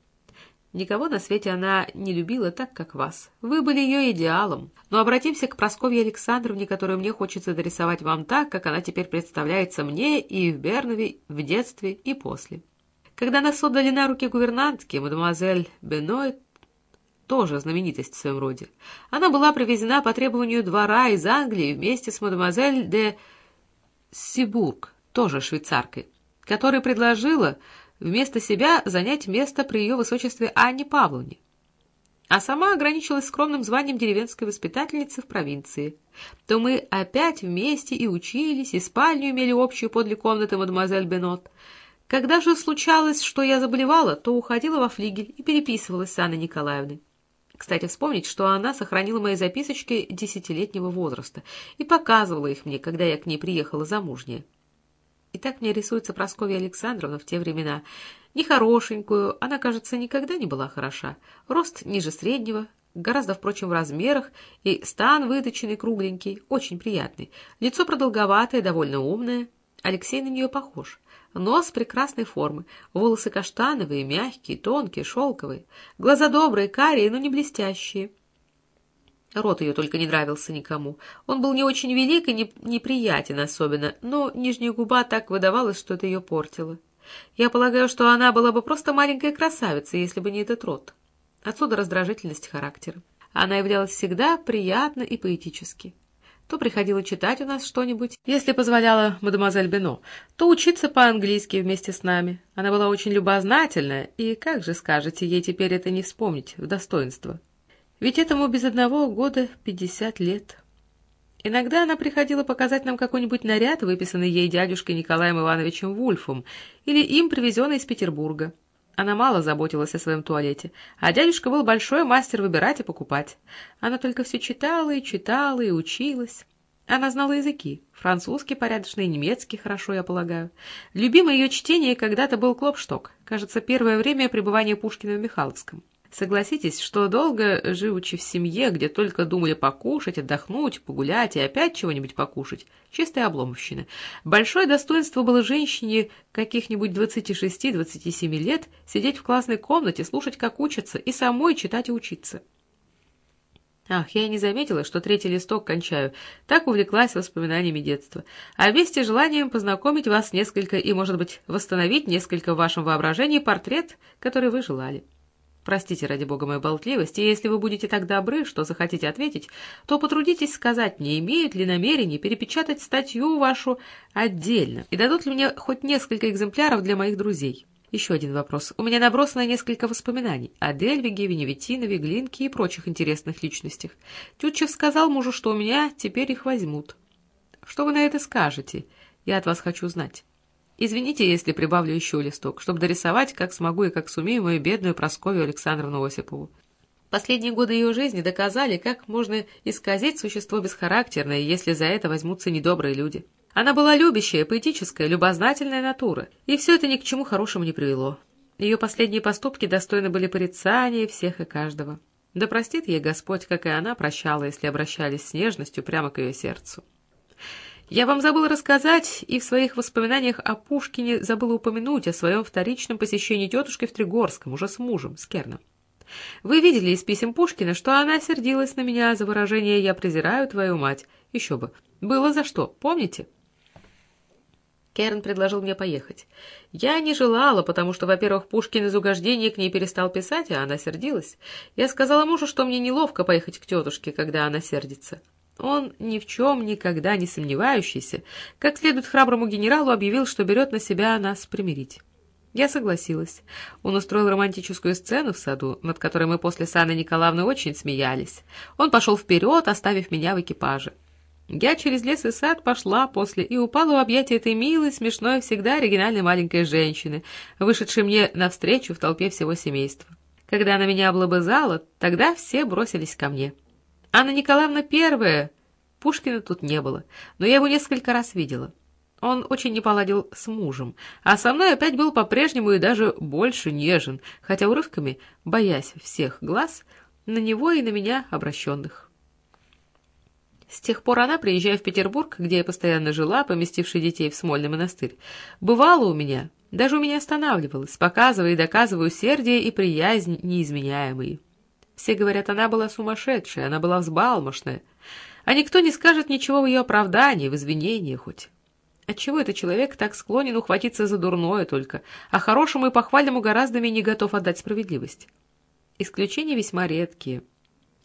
Никого на свете она не любила так, как вас. Вы были ее идеалом. Но обратимся к Прасковье Александровне, которую мне хочется дорисовать вам так, как она теперь представляется мне и в Бернове, в детстве и после. Когда нас отдали на руки гувернантки, мадемуазель Беной, тоже знаменитость в своем роде, она была привезена по требованию двора из Англии вместе с мадемуазель де Сибург, тоже швейцаркой, которая предложила вместо себя занять место при ее высочестве Анне Павловне, а сама ограничилась скромным званием деревенской воспитательницы в провинции, то мы опять вместе и учились, и спальню имели общую подле комнаты мадемуазель Бенот. Когда же случалось, что я заболевала, то уходила во флигель и переписывалась с Анной Николаевной. Кстати, вспомнить, что она сохранила мои записочки десятилетнего возраста и показывала их мне, когда я к ней приехала замужняя. И так мне рисуется Прасковья Александровна в те времена. Нехорошенькую, она, кажется, никогда не была хороша. Рост ниже среднего, гораздо, впрочем, в размерах, и стан выточенный, кругленький, очень приятный. Лицо продолговатое, довольно умное. Алексей на нее похож. Нос прекрасной формы, волосы каштановые, мягкие, тонкие, шелковые, глаза добрые, карие, но не блестящие. Рот ее только не нравился никому. Он был не очень велик и не, неприятен особенно, но нижняя губа так выдавалась, что это ее портило. Я полагаю, что она была бы просто маленькая красавица, если бы не этот рот. Отсюда раздражительность характера. Она являлась всегда приятно и поэтически. То приходила читать у нас что-нибудь, если позволяла мадемуазель Бено, то учиться по-английски вместе с нами. Она была очень любознательная, и, как же скажете, ей теперь это не вспомнить в достоинство. Ведь этому без одного года пятьдесят лет. Иногда она приходила показать нам какой-нибудь наряд, выписанный ей дядюшкой Николаем Ивановичем Вульфом, или им привезенный из Петербурга. Она мало заботилась о своем туалете, а дядюшка был большой мастер выбирать и покупать. Она только все читала и читала и училась. Она знала языки. Французский порядочный, немецкий хорошо, я полагаю. Любимое ее чтение когда-то был «Клопшток». Кажется, первое время пребывания Пушкина в Михайловском. Согласитесь, что долго, живучи в семье, где только думали покушать, отдохнуть, погулять и опять чего-нибудь покушать, чистая обломовщина, большое достоинство было женщине каких-нибудь 26-27 лет сидеть в классной комнате, слушать, как учатся, и самой читать и учиться. Ах, я не заметила, что третий листок кончаю. Так увлеклась воспоминаниями детства. А вместе желанием познакомить вас несколько и, может быть, восстановить несколько в вашем воображении портрет, который вы желали. Простите, ради бога, мою болтливость, и если вы будете так добры, что захотите ответить, то потрудитесь сказать мне, имеют ли намерение перепечатать статью вашу отдельно, и дадут ли мне хоть несколько экземпляров для моих друзей. Еще один вопрос. У меня набросано несколько воспоминаний о Дельвиге, Веневитинове, Глинке и прочих интересных личностях. Тютчев сказал мужу, что у меня теперь их возьмут. Что вы на это скажете? Я от вас хочу знать. Извините, если прибавлю еще листок, чтобы дорисовать, как смогу и как сумею, мою бедную Прасковью Александровну Осипову. Последние годы ее жизни доказали, как можно исказить существо бесхарактерное, если за это возьмутся недобрые люди. Она была любящая, поэтическая, любознательная натура, и все это ни к чему хорошему не привело. Ее последние поступки достойны были порицания всех и каждого. Да простит ей Господь, как и она прощала, если обращались с нежностью прямо к ее сердцу. Я вам забыл рассказать, и в своих воспоминаниях о Пушкине забыла упомянуть о своем вторичном посещении тетушки в Тригорском, уже с мужем, с Керном. Вы видели из писем Пушкина, что она сердилась на меня за выражение «я презираю твою мать». Еще бы. Было за что, помните? Керн предложил мне поехать. Я не желала, потому что, во-первых, Пушкин из угождения к ней перестал писать, а она сердилась. Я сказала мужу, что мне неловко поехать к тетушке, когда она сердится. Он, ни в чем никогда не сомневающийся, как следует храброму генералу объявил, что берет на себя нас примирить. Я согласилась. Он устроил романтическую сцену в саду, над которой мы после с Анной Николаевной очень смеялись. Он пошел вперед, оставив меня в экипаже. Я через лес и сад пошла после и упала в объятия этой милой, смешной, всегда оригинальной маленькой женщины, вышедшей мне навстречу в толпе всего семейства. Когда она меня облобызала, тогда все бросились ко мне. Анна Николаевна первая. Пушкина тут не было, но я его несколько раз видела. Он очень не поладил с мужем, а со мной опять был по-прежнему и даже больше нежен, хотя урывками, боясь всех глаз, на него и на меня обращенных. С тех пор она, приезжая в Петербург, где я постоянно жила, поместивший детей в Смольный монастырь, бывала у меня, даже у меня останавливалась, показывая и доказывая усердие и приязнь неизменяемые. Все говорят, она была сумасшедшая, она была взбалмошная. А никто не скажет ничего в ее оправдании, в извинении хоть. Отчего этот человек так склонен ухватиться за дурное только, а хорошему и похвальному гораздо менее готов отдать справедливость? Исключения весьма редкие.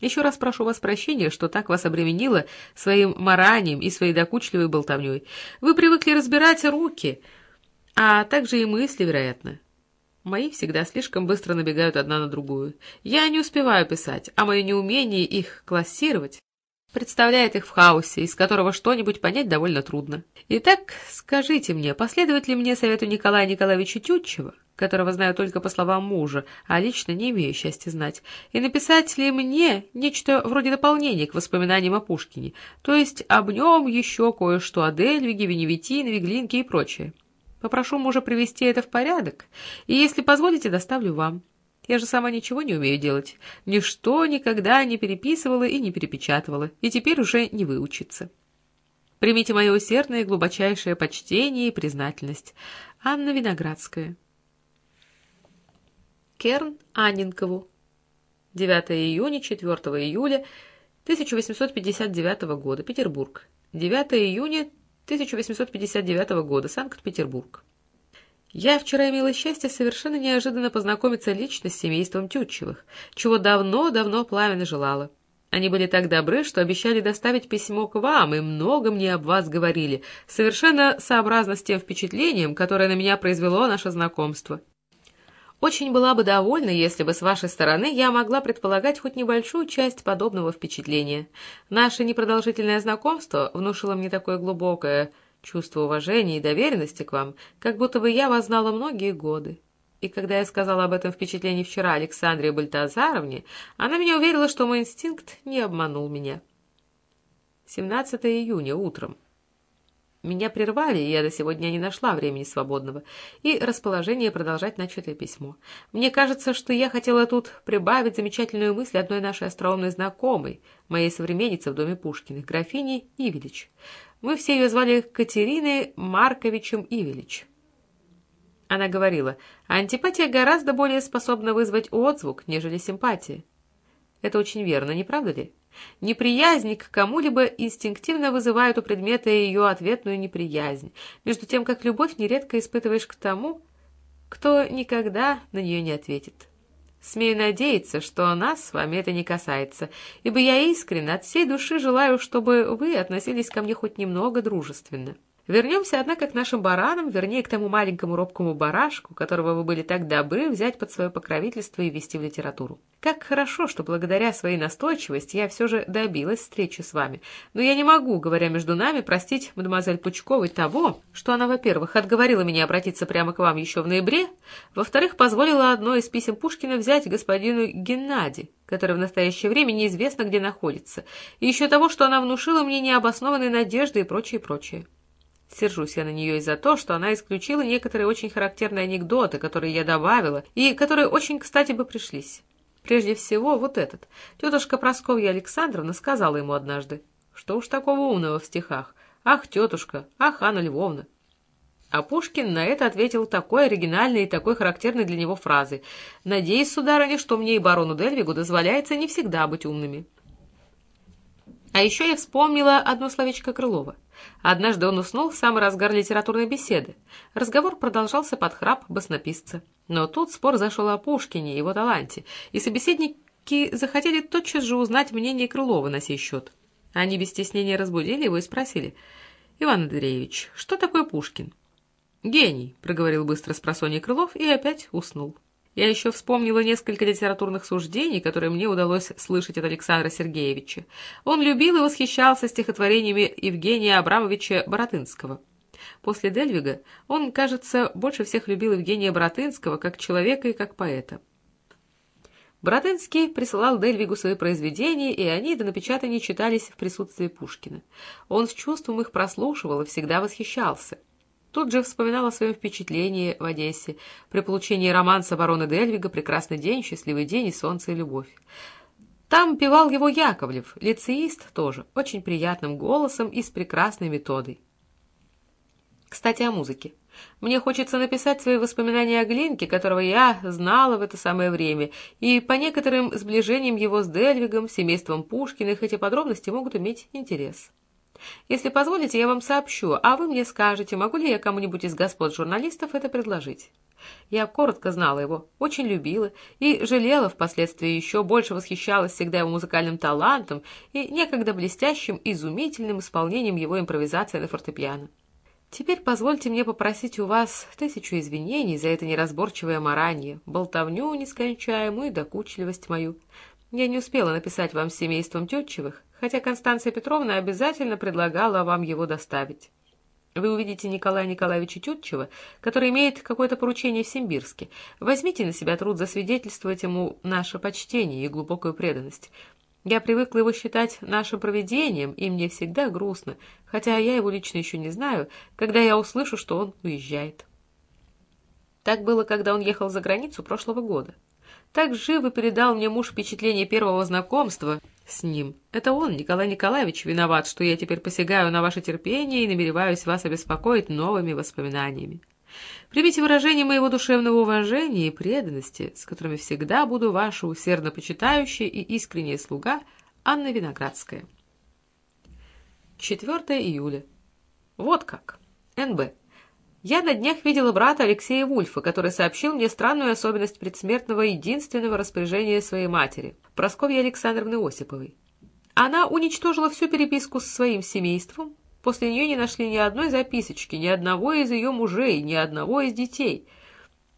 Еще раз прошу вас прощения, что так вас обременило своим маранием и своей докучливой болтовней. Вы привыкли разбирать руки, а также и мысли, вероятно. Мои всегда слишком быстро набегают одна на другую. Я не успеваю писать, а мое неумение их классировать представляет их в хаосе, из которого что-нибудь понять довольно трудно. Итак, скажите мне, последовать ли мне совету Николая Николаевича Тютчева, которого знаю только по словам мужа, а лично не имею счастья знать, и написать ли мне нечто вроде дополнения к воспоминаниям о Пушкине, то есть об нем еще кое-что о Дельвиге, Веневитинове, Глинке и прочее? Попрошу мужа привести это в порядок, и, если позволите, доставлю вам. Я же сама ничего не умею делать. Ничто никогда не переписывала и не перепечатывала, и теперь уже не выучиться. Примите мое усердное и глубочайшее почтение и признательность. Анна Виноградская. Керн Анненкову. 9 июня, 4 июля 1859 года, Петербург. 9 июня 1859 года, Санкт-Петербург. Я вчера имела счастье совершенно неожиданно познакомиться лично с семейством Тютчевых, чего давно-давно пламенно желала. Они были так добры, что обещали доставить письмо к вам, и много мне об вас говорили, совершенно сообразно с тем впечатлением, которое на меня произвело наше знакомство. Очень была бы довольна, если бы с вашей стороны я могла предполагать хоть небольшую часть подобного впечатления. Наше непродолжительное знакомство внушило мне такое глубокое чувство уважения и доверенности к вам, как будто бы я вас знала многие годы. И когда я сказала об этом впечатлении вчера Александре Бальтазаровне, она меня уверила, что мой инстинкт не обманул меня. 17 июня утром. Меня прервали, я до сегодня не нашла времени свободного, и расположение продолжать начатое письмо. Мне кажется, что я хотела тут прибавить замечательную мысль одной нашей остроумной знакомой, моей современницы в доме Пушкиных, графини Ивелич. Мы все ее звали Катериной Марковичем Ивелич. Она говорила, антипатия гораздо более способна вызвать отзвук, нежели симпатия. Это очень верно, не правда ли? Неприязнь к кому-либо инстинктивно вызывает у предмета ее ответную неприязнь, между тем как любовь нередко испытываешь к тому, кто никогда на нее не ответит. Смею надеяться, что нас с вами это не касается, ибо я искренне от всей души желаю, чтобы вы относились ко мне хоть немного дружественно. Вернемся, однако, к нашим баранам, вернее, к тому маленькому робкому барашку, которого вы были так добры взять под свое покровительство и ввести в литературу. Как хорошо, что благодаря своей настойчивости я все же добилась встречи с вами. Но я не могу, говоря между нами, простить мадемуазель Пучковой того, что она, во-первых, отговорила меня обратиться прямо к вам еще в ноябре, во-вторых, позволила одно из писем Пушкина взять господину Геннади, который в настоящее время неизвестно где находится, и еще того, что она внушила мне необоснованные надежды и прочее, прочее. Сержусь я на нее из-за то, что она исключила некоторые очень характерные анекдоты, которые я добавила, и которые очень кстати бы пришлись. Прежде всего, вот этот. Тетушка Просковья Александровна сказала ему однажды, что уж такого умного в стихах. «Ах, тетушка! Ах, Анна Львовна!» А Пушкин на это ответил такой оригинальной и такой характерной для него фразой. «Надеюсь, сударыня, что мне и барону Дельвигу дозволяется не всегда быть умными». А еще я вспомнила одно словечко Крылова. Однажды он уснул в самый разгар литературной беседы. Разговор продолжался под храп баснописца. Но тут спор зашел о Пушкине и его таланте, и собеседники захотели тотчас же узнать мнение Крылова на сей счет. Они без стеснения разбудили его и спросили, «Иван Андреевич, что такое Пушкин?» «Гений», — проговорил быстро с просонья Крылов и опять уснул. Я еще вспомнила несколько литературных суждений, которые мне удалось слышать от Александра Сергеевича. Он любил и восхищался стихотворениями Евгения Абрамовича Боротынского. После Дельвига он, кажется, больше всех любил Евгения Боротынского как человека и как поэта. Боротынский присылал Дельвигу свои произведения, и они до напечатания читались в присутствии Пушкина. Он с чувством их прослушивал и всегда восхищался. Тут же вспоминал о своем впечатлении в Одессе при получении романса барона Дельвига «Прекрасный день, счастливый день и солнце и любовь». Там певал его Яковлев, лицеист тоже, очень приятным голосом и с прекрасной методой. Кстати, о музыке. Мне хочется написать свои воспоминания о Глинке, которого я знала в это самое время, и по некоторым сближениям его с Дельвигом, семейством Пушкиных эти подробности могут иметь интерес. Если позволите, я вам сообщу, а вы мне скажете, могу ли я кому-нибудь из господ журналистов это предложить. Я коротко знала его, очень любила и жалела впоследствии еще больше восхищалась всегда его музыкальным талантом и некогда блестящим, изумительным исполнением его импровизации на фортепиано. Теперь позвольте мне попросить у вас тысячу извинений за это неразборчивое маранье, болтовню нескончаемую и докучливость мою. Я не успела написать вам семейством Тютчевых, хотя Констанция Петровна обязательно предлагала вам его доставить. Вы увидите Николая Николаевича Тютчева, который имеет какое-то поручение в Симбирске. Возьмите на себя труд засвидетельствовать ему наше почтение и глубокую преданность. Я привыкла его считать нашим провидением, и мне всегда грустно, хотя я его лично еще не знаю, когда я услышу, что он уезжает. Так было, когда он ехал за границу прошлого года. Так живо передал мне муж впечатление первого знакомства с ним. Это он, Николай Николаевич, виноват, что я теперь посягаю на ваше терпение и намереваюсь вас обеспокоить новыми воспоминаниями. Примите выражение моего душевного уважения и преданности, с которыми всегда буду ваша усердно почитающая и искренняя слуга Анна Виноградская. 4 июля. Вот как. НБ. Я на днях видела брата Алексея Вульфа, который сообщил мне странную особенность предсмертного единственного распоряжения своей матери, Прасковьи Александровны Осиповой. Она уничтожила всю переписку с своим семейством, после нее не нашли ни одной записочки, ни одного из ее мужей, ни одного из детей.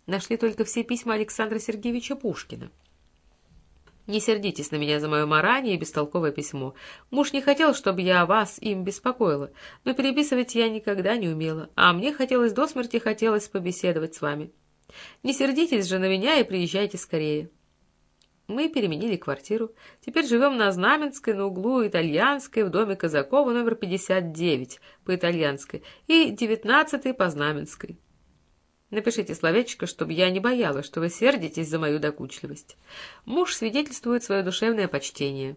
Нашли только все письма Александра Сергеевича Пушкина. Не сердитесь на меня за мое марание и бестолковое письмо. Муж не хотел, чтобы я вас им беспокоила, но переписывать я никогда не умела, а мне хотелось до смерти хотелось побеседовать с вами. Не сердитесь же на меня и приезжайте скорее. Мы переменили квартиру. Теперь живем на Знаменской, на углу Итальянской, в доме Казакова, номер 59 по Итальянской, и 19 по Знаменской. Напишите словечко, чтобы я не боялась, что вы сердитесь за мою докучливость. Муж свидетельствует свое душевное почтение.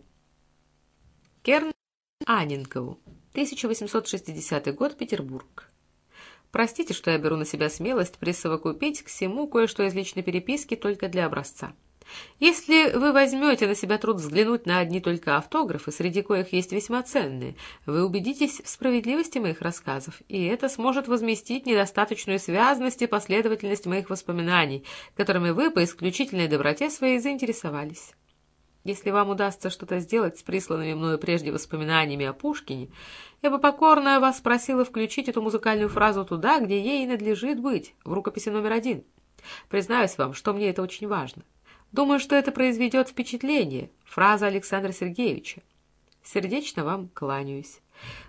Керн Анинкову, 1860 год, Петербург. Простите, что я беру на себя смелость присовокупить к всему кое-что из личной переписки только для образца. Если вы возьмете на себя труд взглянуть на одни только автографы, среди коих есть весьма ценные, вы убедитесь в справедливости моих рассказов, и это сможет возместить недостаточную связность и последовательность моих воспоминаний, которыми вы по исключительной доброте своей заинтересовались. Если вам удастся что-то сделать с присланными мною прежде воспоминаниями о Пушкине, я бы покорно вас просила включить эту музыкальную фразу туда, где ей надлежит быть, в рукописи номер один. Признаюсь вам, что мне это очень важно. Думаю, что это произведет впечатление. Фраза Александра Сергеевича. Сердечно вам кланяюсь.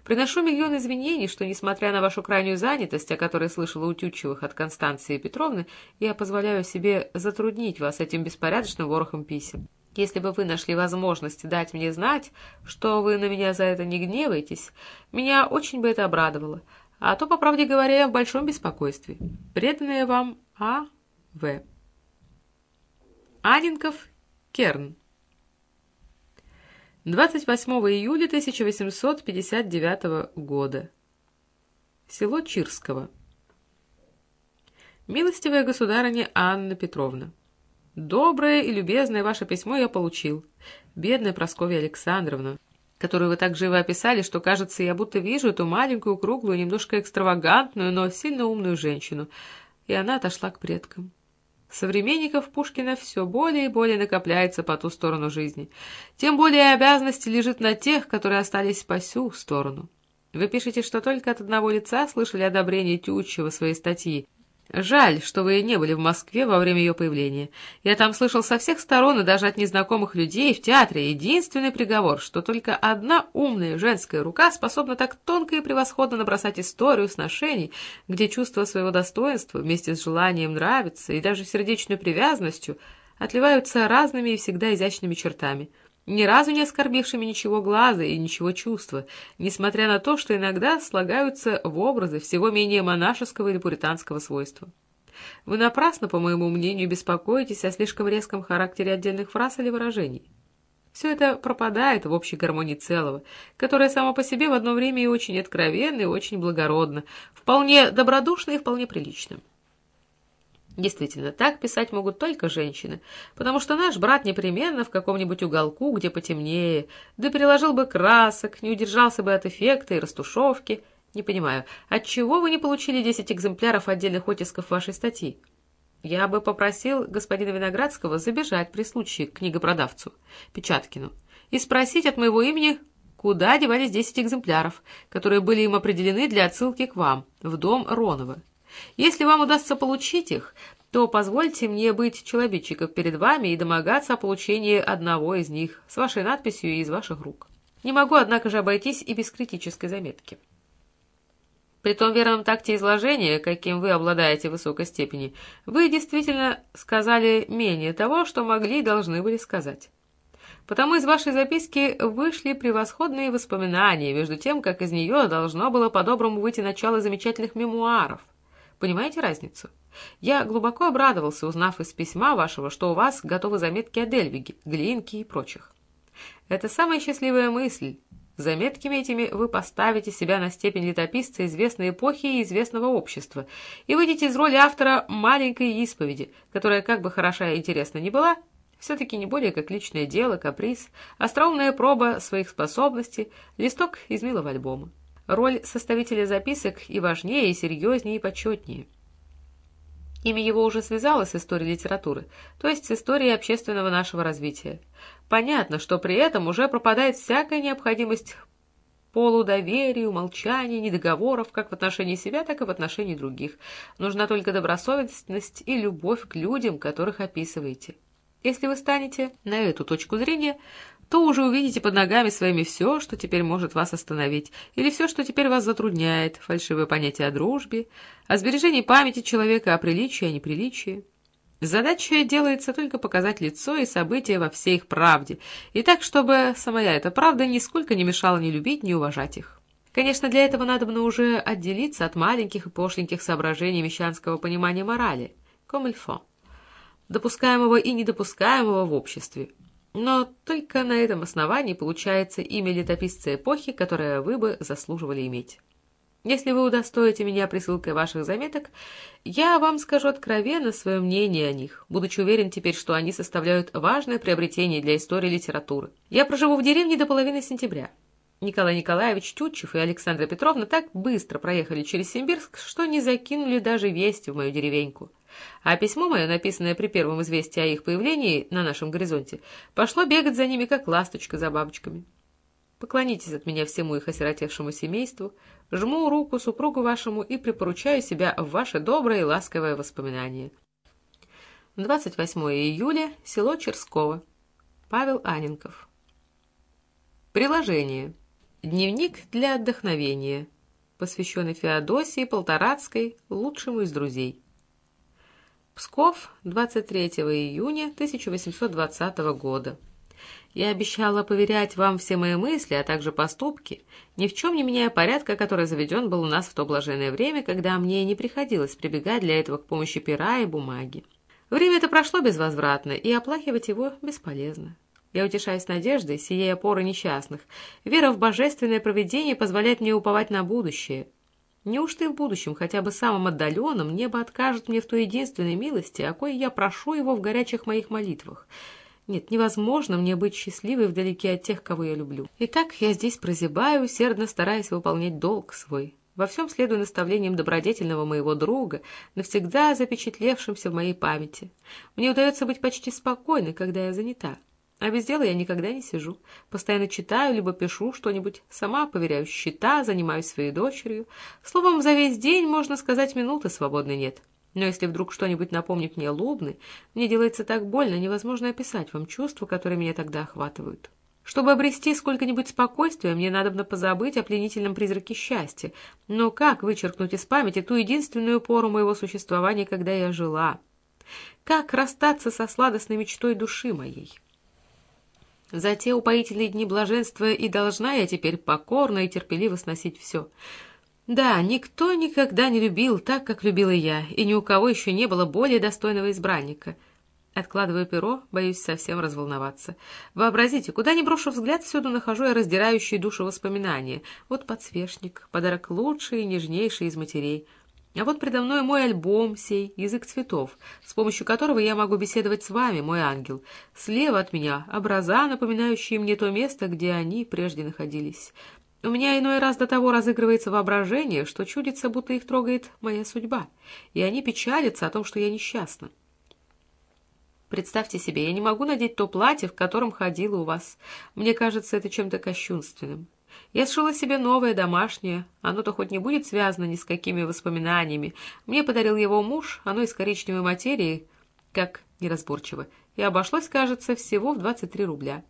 Приношу миллион извинений, что, несмотря на вашу крайнюю занятость, о которой слышала у Тютчевых от Констанции Петровны, я позволяю себе затруднить вас этим беспорядочным ворохом писем. Если бы вы нашли возможность дать мне знать, что вы на меня за это не гневаетесь, меня очень бы это обрадовало, а то, по правде говоря, я в большом беспокойстве. Преданная вам А. В. Анинков, Керн. 28 июля 1859 года. Село Чирского. Милостивая государыня Анна Петровна, доброе и любезное ваше письмо я получил. Бедная Прасковья Александровна, которую вы так живо описали, что, кажется, я будто вижу эту маленькую, круглую, немножко экстравагантную, но сильно умную женщину. И она отошла к предкам. Современников Пушкина все более и более накопляется по ту сторону жизни. Тем более обязанности лежит на тех, которые остались по сю сторону. Вы пишете, что только от одного лица слышали одобрение Тютчева своей статьи, Жаль, что вы не были в Москве во время ее появления. Я там слышал со всех сторон и даже от незнакомых людей в театре единственный приговор, что только одна умная женская рука способна так тонко и превосходно набросать историю сношений, где чувство своего достоинства вместе с желанием нравиться и даже сердечной привязанностью отливаются разными и всегда изящными чертами — ни разу не оскорбившими ничего глаза и ничего чувства, несмотря на то, что иногда слагаются в образы всего менее монашеского или пуританского свойства. Вы напрасно, по моему мнению, беспокоитесь о слишком резком характере отдельных фраз или выражений. Все это пропадает в общей гармонии целого, которое само по себе в одно время и очень откровенно, и очень благородно, вполне добродушно и вполне прилично. Действительно, так писать могут только женщины, потому что наш брат непременно в каком-нибудь уголку, где потемнее, да переложил бы красок, не удержался бы от эффекта и растушевки. Не понимаю, отчего вы не получили десять экземпляров отдельных оттисков вашей статьи? Я бы попросил господина Виноградского забежать при случае к книгопродавцу, Печаткину, и спросить от моего имени, куда девались десять экземпляров, которые были им определены для отсылки к вам, в дом Ронова. Если вам удастся получить их, то позвольте мне быть человечиком перед вами и домогаться о получении одного из них с вашей надписью и из ваших рук. Не могу, однако же, обойтись и без критической заметки. При том верном такте изложения, каким вы обладаете в высокой степени, вы действительно сказали менее того, что могли и должны были сказать. Потому из вашей записки вышли превосходные воспоминания, между тем, как из нее должно было по-доброму выйти начало замечательных мемуаров. Понимаете разницу? Я глубоко обрадовался, узнав из письма вашего, что у вас готовы заметки о Дельвиге, Глинке и прочих. Это самая счастливая мысль. Заметками этими вы поставите себя на степень летописца известной эпохи и известного общества и выйдете из роли автора маленькой исповеди, которая, как бы хороша и интересна ни была, все-таки не более как личное дело, каприз, остроумная проба своих способностей, листок из милого альбома. Роль составителя записок и важнее, и серьезнее, и почетнее. Имя его уже связалось с историей литературы, то есть с историей общественного нашего развития. Понятно, что при этом уже пропадает всякая необходимость полудоверию, молчания, недоговоров как в отношении себя, так и в отношении других. Нужна только добросовестность и любовь к людям, которых описываете. Если вы станете на эту точку зрения, то уже увидите под ногами своими все, что теперь может вас остановить, или все, что теперь вас затрудняет, фальшивое понятие о дружбе, о сбережении памяти человека, о приличии, о неприличии. Задача делается только показать лицо и события во всей их правде, и так, чтобы самая эта правда нисколько не мешала ни любить, ни уважать их. Конечно, для этого надо бы уже отделиться от маленьких и пошленьких соображений мещанского понимания морали, комильфо, допускаемого и недопускаемого в обществе. Но только на этом основании получается имя летописца эпохи, которое вы бы заслуживали иметь. Если вы удостоите меня присылкой ваших заметок, я вам скажу откровенно свое мнение о них, будучи уверен теперь, что они составляют важное приобретение для истории литературы. Я проживу в деревне до половины сентября. Николай Николаевич Тютчев и Александра Петровна так быстро проехали через Симбирск, что не закинули даже вести в мою деревеньку. А письмо мое, написанное при первом известии о их появлении на нашем горизонте, пошло бегать за ними, как ласточка за бабочками. Поклонитесь от меня всему их осиротевшему семейству, жму руку супругу вашему и припоручаю себя в ваше доброе и ласковое воспоминание. 28 июля, село Черсково. Павел Аненков. Приложение. Дневник для отдохновения, посвященный Феодосии Полторацкой, лучшему из друзей. Псков, 23 июня 1820 года. Я обещала поверять вам все мои мысли, а также поступки, ни в чем не меняя порядка, который заведен был у нас в то блаженное время, когда мне не приходилось прибегать для этого к помощи пера и бумаги. Время это прошло безвозвратно, и оплакивать его бесполезно. Я утешаюсь надеждой, сия опоры несчастных. Вера в божественное провидение позволяет мне уповать на будущее. Неужто и в будущем, хотя бы самым отдаленным, небо откажет мне в той единственной милости, о коей я прошу его в горячих моих молитвах — нет, невозможно мне быть счастливой вдалеке от тех, кого я люблю. Итак, я здесь прозябаю, усердно стараясь выполнять долг свой. Во всем следую наставлениям добродетельного моего друга, навсегда запечатлевшимся в моей памяти. Мне удается быть почти спокойной, когда я занята. А без дела я никогда не сижу. Постоянно читаю, либо пишу что-нибудь, сама поверяю счета, занимаюсь своей дочерью. Словом, за весь день, можно сказать, минуты свободной нет. Но если вдруг что-нибудь напомнит мне Лубны, мне делается так больно, невозможно описать вам чувства, которые меня тогда охватывают. Чтобы обрести сколько-нибудь спокойствия, мне надо позабыть о пленительном призраке счастья. Но как вычеркнуть из памяти ту единственную пору моего существования, когда я жила? Как расстаться со сладостной мечтой души моей? За те упоительные дни блаженства и должна я теперь покорно и терпеливо сносить все — да, никто никогда не любил так, как любила я, и ни у кого еще не было более достойного избранника. Откладываю перо, боюсь совсем разволноваться. Вообразите, куда ни брошу взгляд, всюду нахожу я раздирающие душу воспоминания. Вот подсвечник, подарок лучший и нежнейший из матерей. А вот предо мной мой альбом сей, язык цветов, с помощью которого я могу беседовать с вами, мой ангел. Слева от меня образа, напоминающие мне то место, где они прежде находились. У меня иной раз до того разыгрывается воображение, что чудится, будто их трогает моя судьба, и они печалятся о том, что я несчастна. Представьте себе, я не могу надеть то платье, в котором ходила у вас. Мне кажется, это чем-то кощунственным. Я сшила себе новое домашнее, оно-то хоть не будет связано ни с какими воспоминаниями. Мне подарил его муж, оно из коричневой материи, как неразборчиво, и обошлось, кажется, всего в 23 рубля.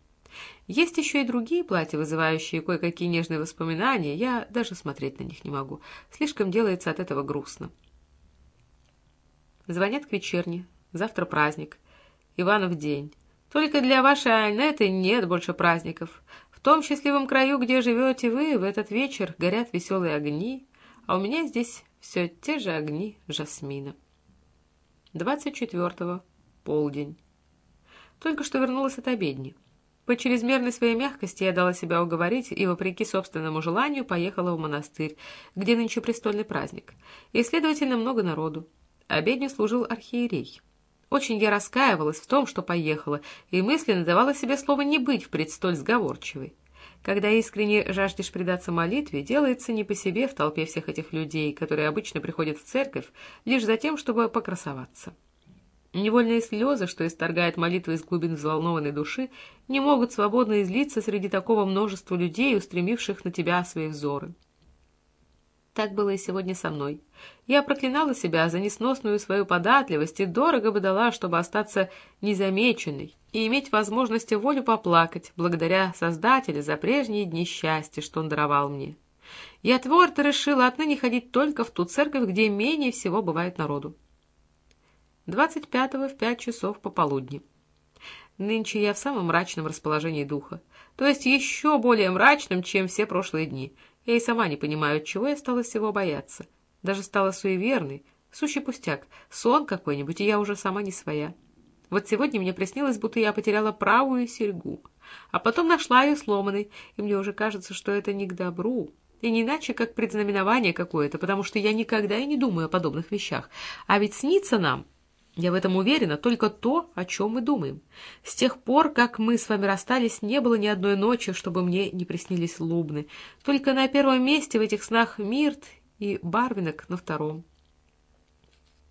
Есть еще и другие платья, вызывающие кое-какие нежные воспоминания. Я даже смотреть на них не могу. Слишком делается от этого грустно. Звонят к вечерне. Завтра праздник. Иванов день. Только для вашей Анеты нет больше праздников. Том счастливом краю, где живете вы, в этот вечер горят веселые огни, а у меня здесь все те же огни жасмина. 24-го. Полдень. Только что вернулась от обедни. По чрезмерной своей мягкости я дала себя уговорить и, вопреки собственному желанию, поехала в монастырь, где нынче престольный праздник, и, следовательно, много народу. Обедню служил архиерей. Очень я раскаивалась в том, что поехала, и мысленно давала себе слово не быть впредь столь сговорчивой. Когда искренне жаждешь предаться молитве, делается не по себе в толпе всех этих людей, которые обычно приходят в церковь лишь за тем, чтобы покрасоваться. Невольные слезы, что исторгает молитва из глубин взволнованной души, не могут свободно излиться среди такого множества людей, устремивших на тебя свои взоры. Так было и сегодня со мной. Я проклинала себя за несносную свою податливость и дорого бы дала, чтобы остаться незамеченной и иметь возможность волю поплакать, благодаря Создателю за прежние дни счастья, что он даровал мне. Я твердо решила отныне ходить только в ту церковь, где менее всего бывает народу. 25-го в пять часов пополудни. Нынче я в самом мрачном расположении духа, то есть еще более мрачном, чем все прошлые дни — я и сама не понимаю, чего я стала всего бояться. Даже стала суеверной. Сущий пустяк. Сон какой-нибудь, и я уже сама не своя. Вот сегодня мне приснилось, будто я потеряла правую серьгу. А потом нашла ее сломанной, и мне уже кажется, что это не к добру. И не иначе, как предзнаменование какое-то, потому что я никогда и не думаю о подобных вещах. А ведь снится нам, я в этом уверена, только то, о чем мы думаем. С тех пор, как мы с вами расстались, не было ни одной ночи, чтобы мне не приснились лубны. Только на первом месте в этих снах Мирт и Барвинок на втором.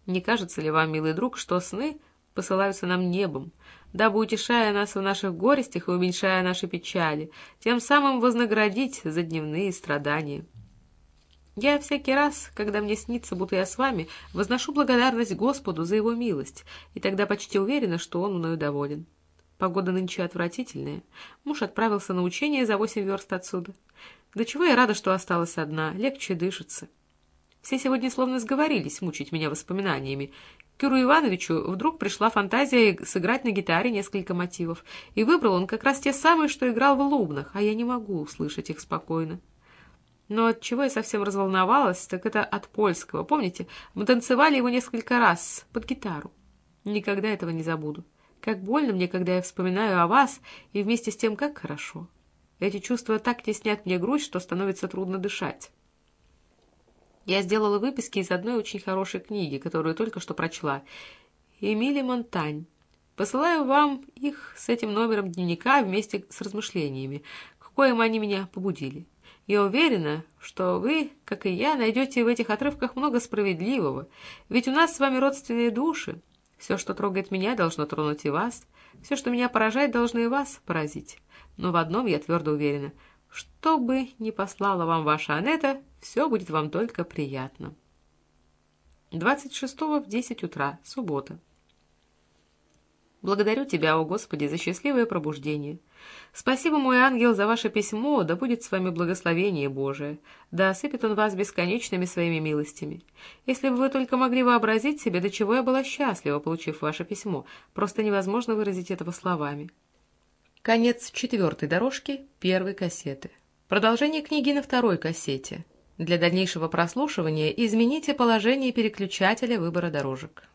Не кажется ли вам, милый друг, что сны посылаются нам небом, дабы, утешая нас в наших горестях и уменьшая наши печали, тем самым вознаградить за дневные страдания?» Я всякий раз, когда мне снится, будто я с вами, возношу благодарность Господу за его милость, и тогда почти уверена, что он мною доволен. Погода нынче отвратительная. Муж отправился на учение за восемь верст отсюда. До чего я рада, что осталась одна, легче дышится. Все сегодня словно сговорились мучить меня воспоминаниями. Киру Ивановичу вдруг пришла фантазия сыграть на гитаре несколько мотивов, и выбрал он как раз те самые, что играл в лубнах, а я не могу услышать их спокойно. Но от чего я совсем разволновалась, так это от польского. Помните, мы танцевали его несколько раз под гитару. Никогда этого не забуду. Как больно мне, когда я вспоминаю о вас, и вместе с тем, как хорошо. Эти чувства так теснят мне грудь, что становится трудно дышать. Я сделала выписки из одной очень хорошей книги, которую только что прочла. Эмили Монтань. Посылаю вам их с этим номером дневника вместе с размышлениями, к коим они меня побудили. Я уверена, что вы, как и я, найдете в этих отрывках много справедливого, ведь у нас с вами родственные души. Все, что трогает меня, должно тронуть и вас. Все, что меня поражает, должно и вас поразить. Но в одном я твердо уверена. Что бы ни послала вам ваша Анетта, все будет вам только приятно. 26 в 10 утра, суббота. Благодарю Тебя, о Господи, за счастливое пробуждение. Спасибо, мой ангел, за ваше письмо, да будет с вами благословение Божие, да осыпет он вас бесконечными своими милостями. Если бы вы только могли вообразить себе, до чего я была счастлива, получив ваше письмо, просто невозможно выразить этого словами. Конец четвертой дорожки первой кассеты. Продолжение книги на второй кассете. Для дальнейшего прослушивания измените положение переключателя выбора дорожек.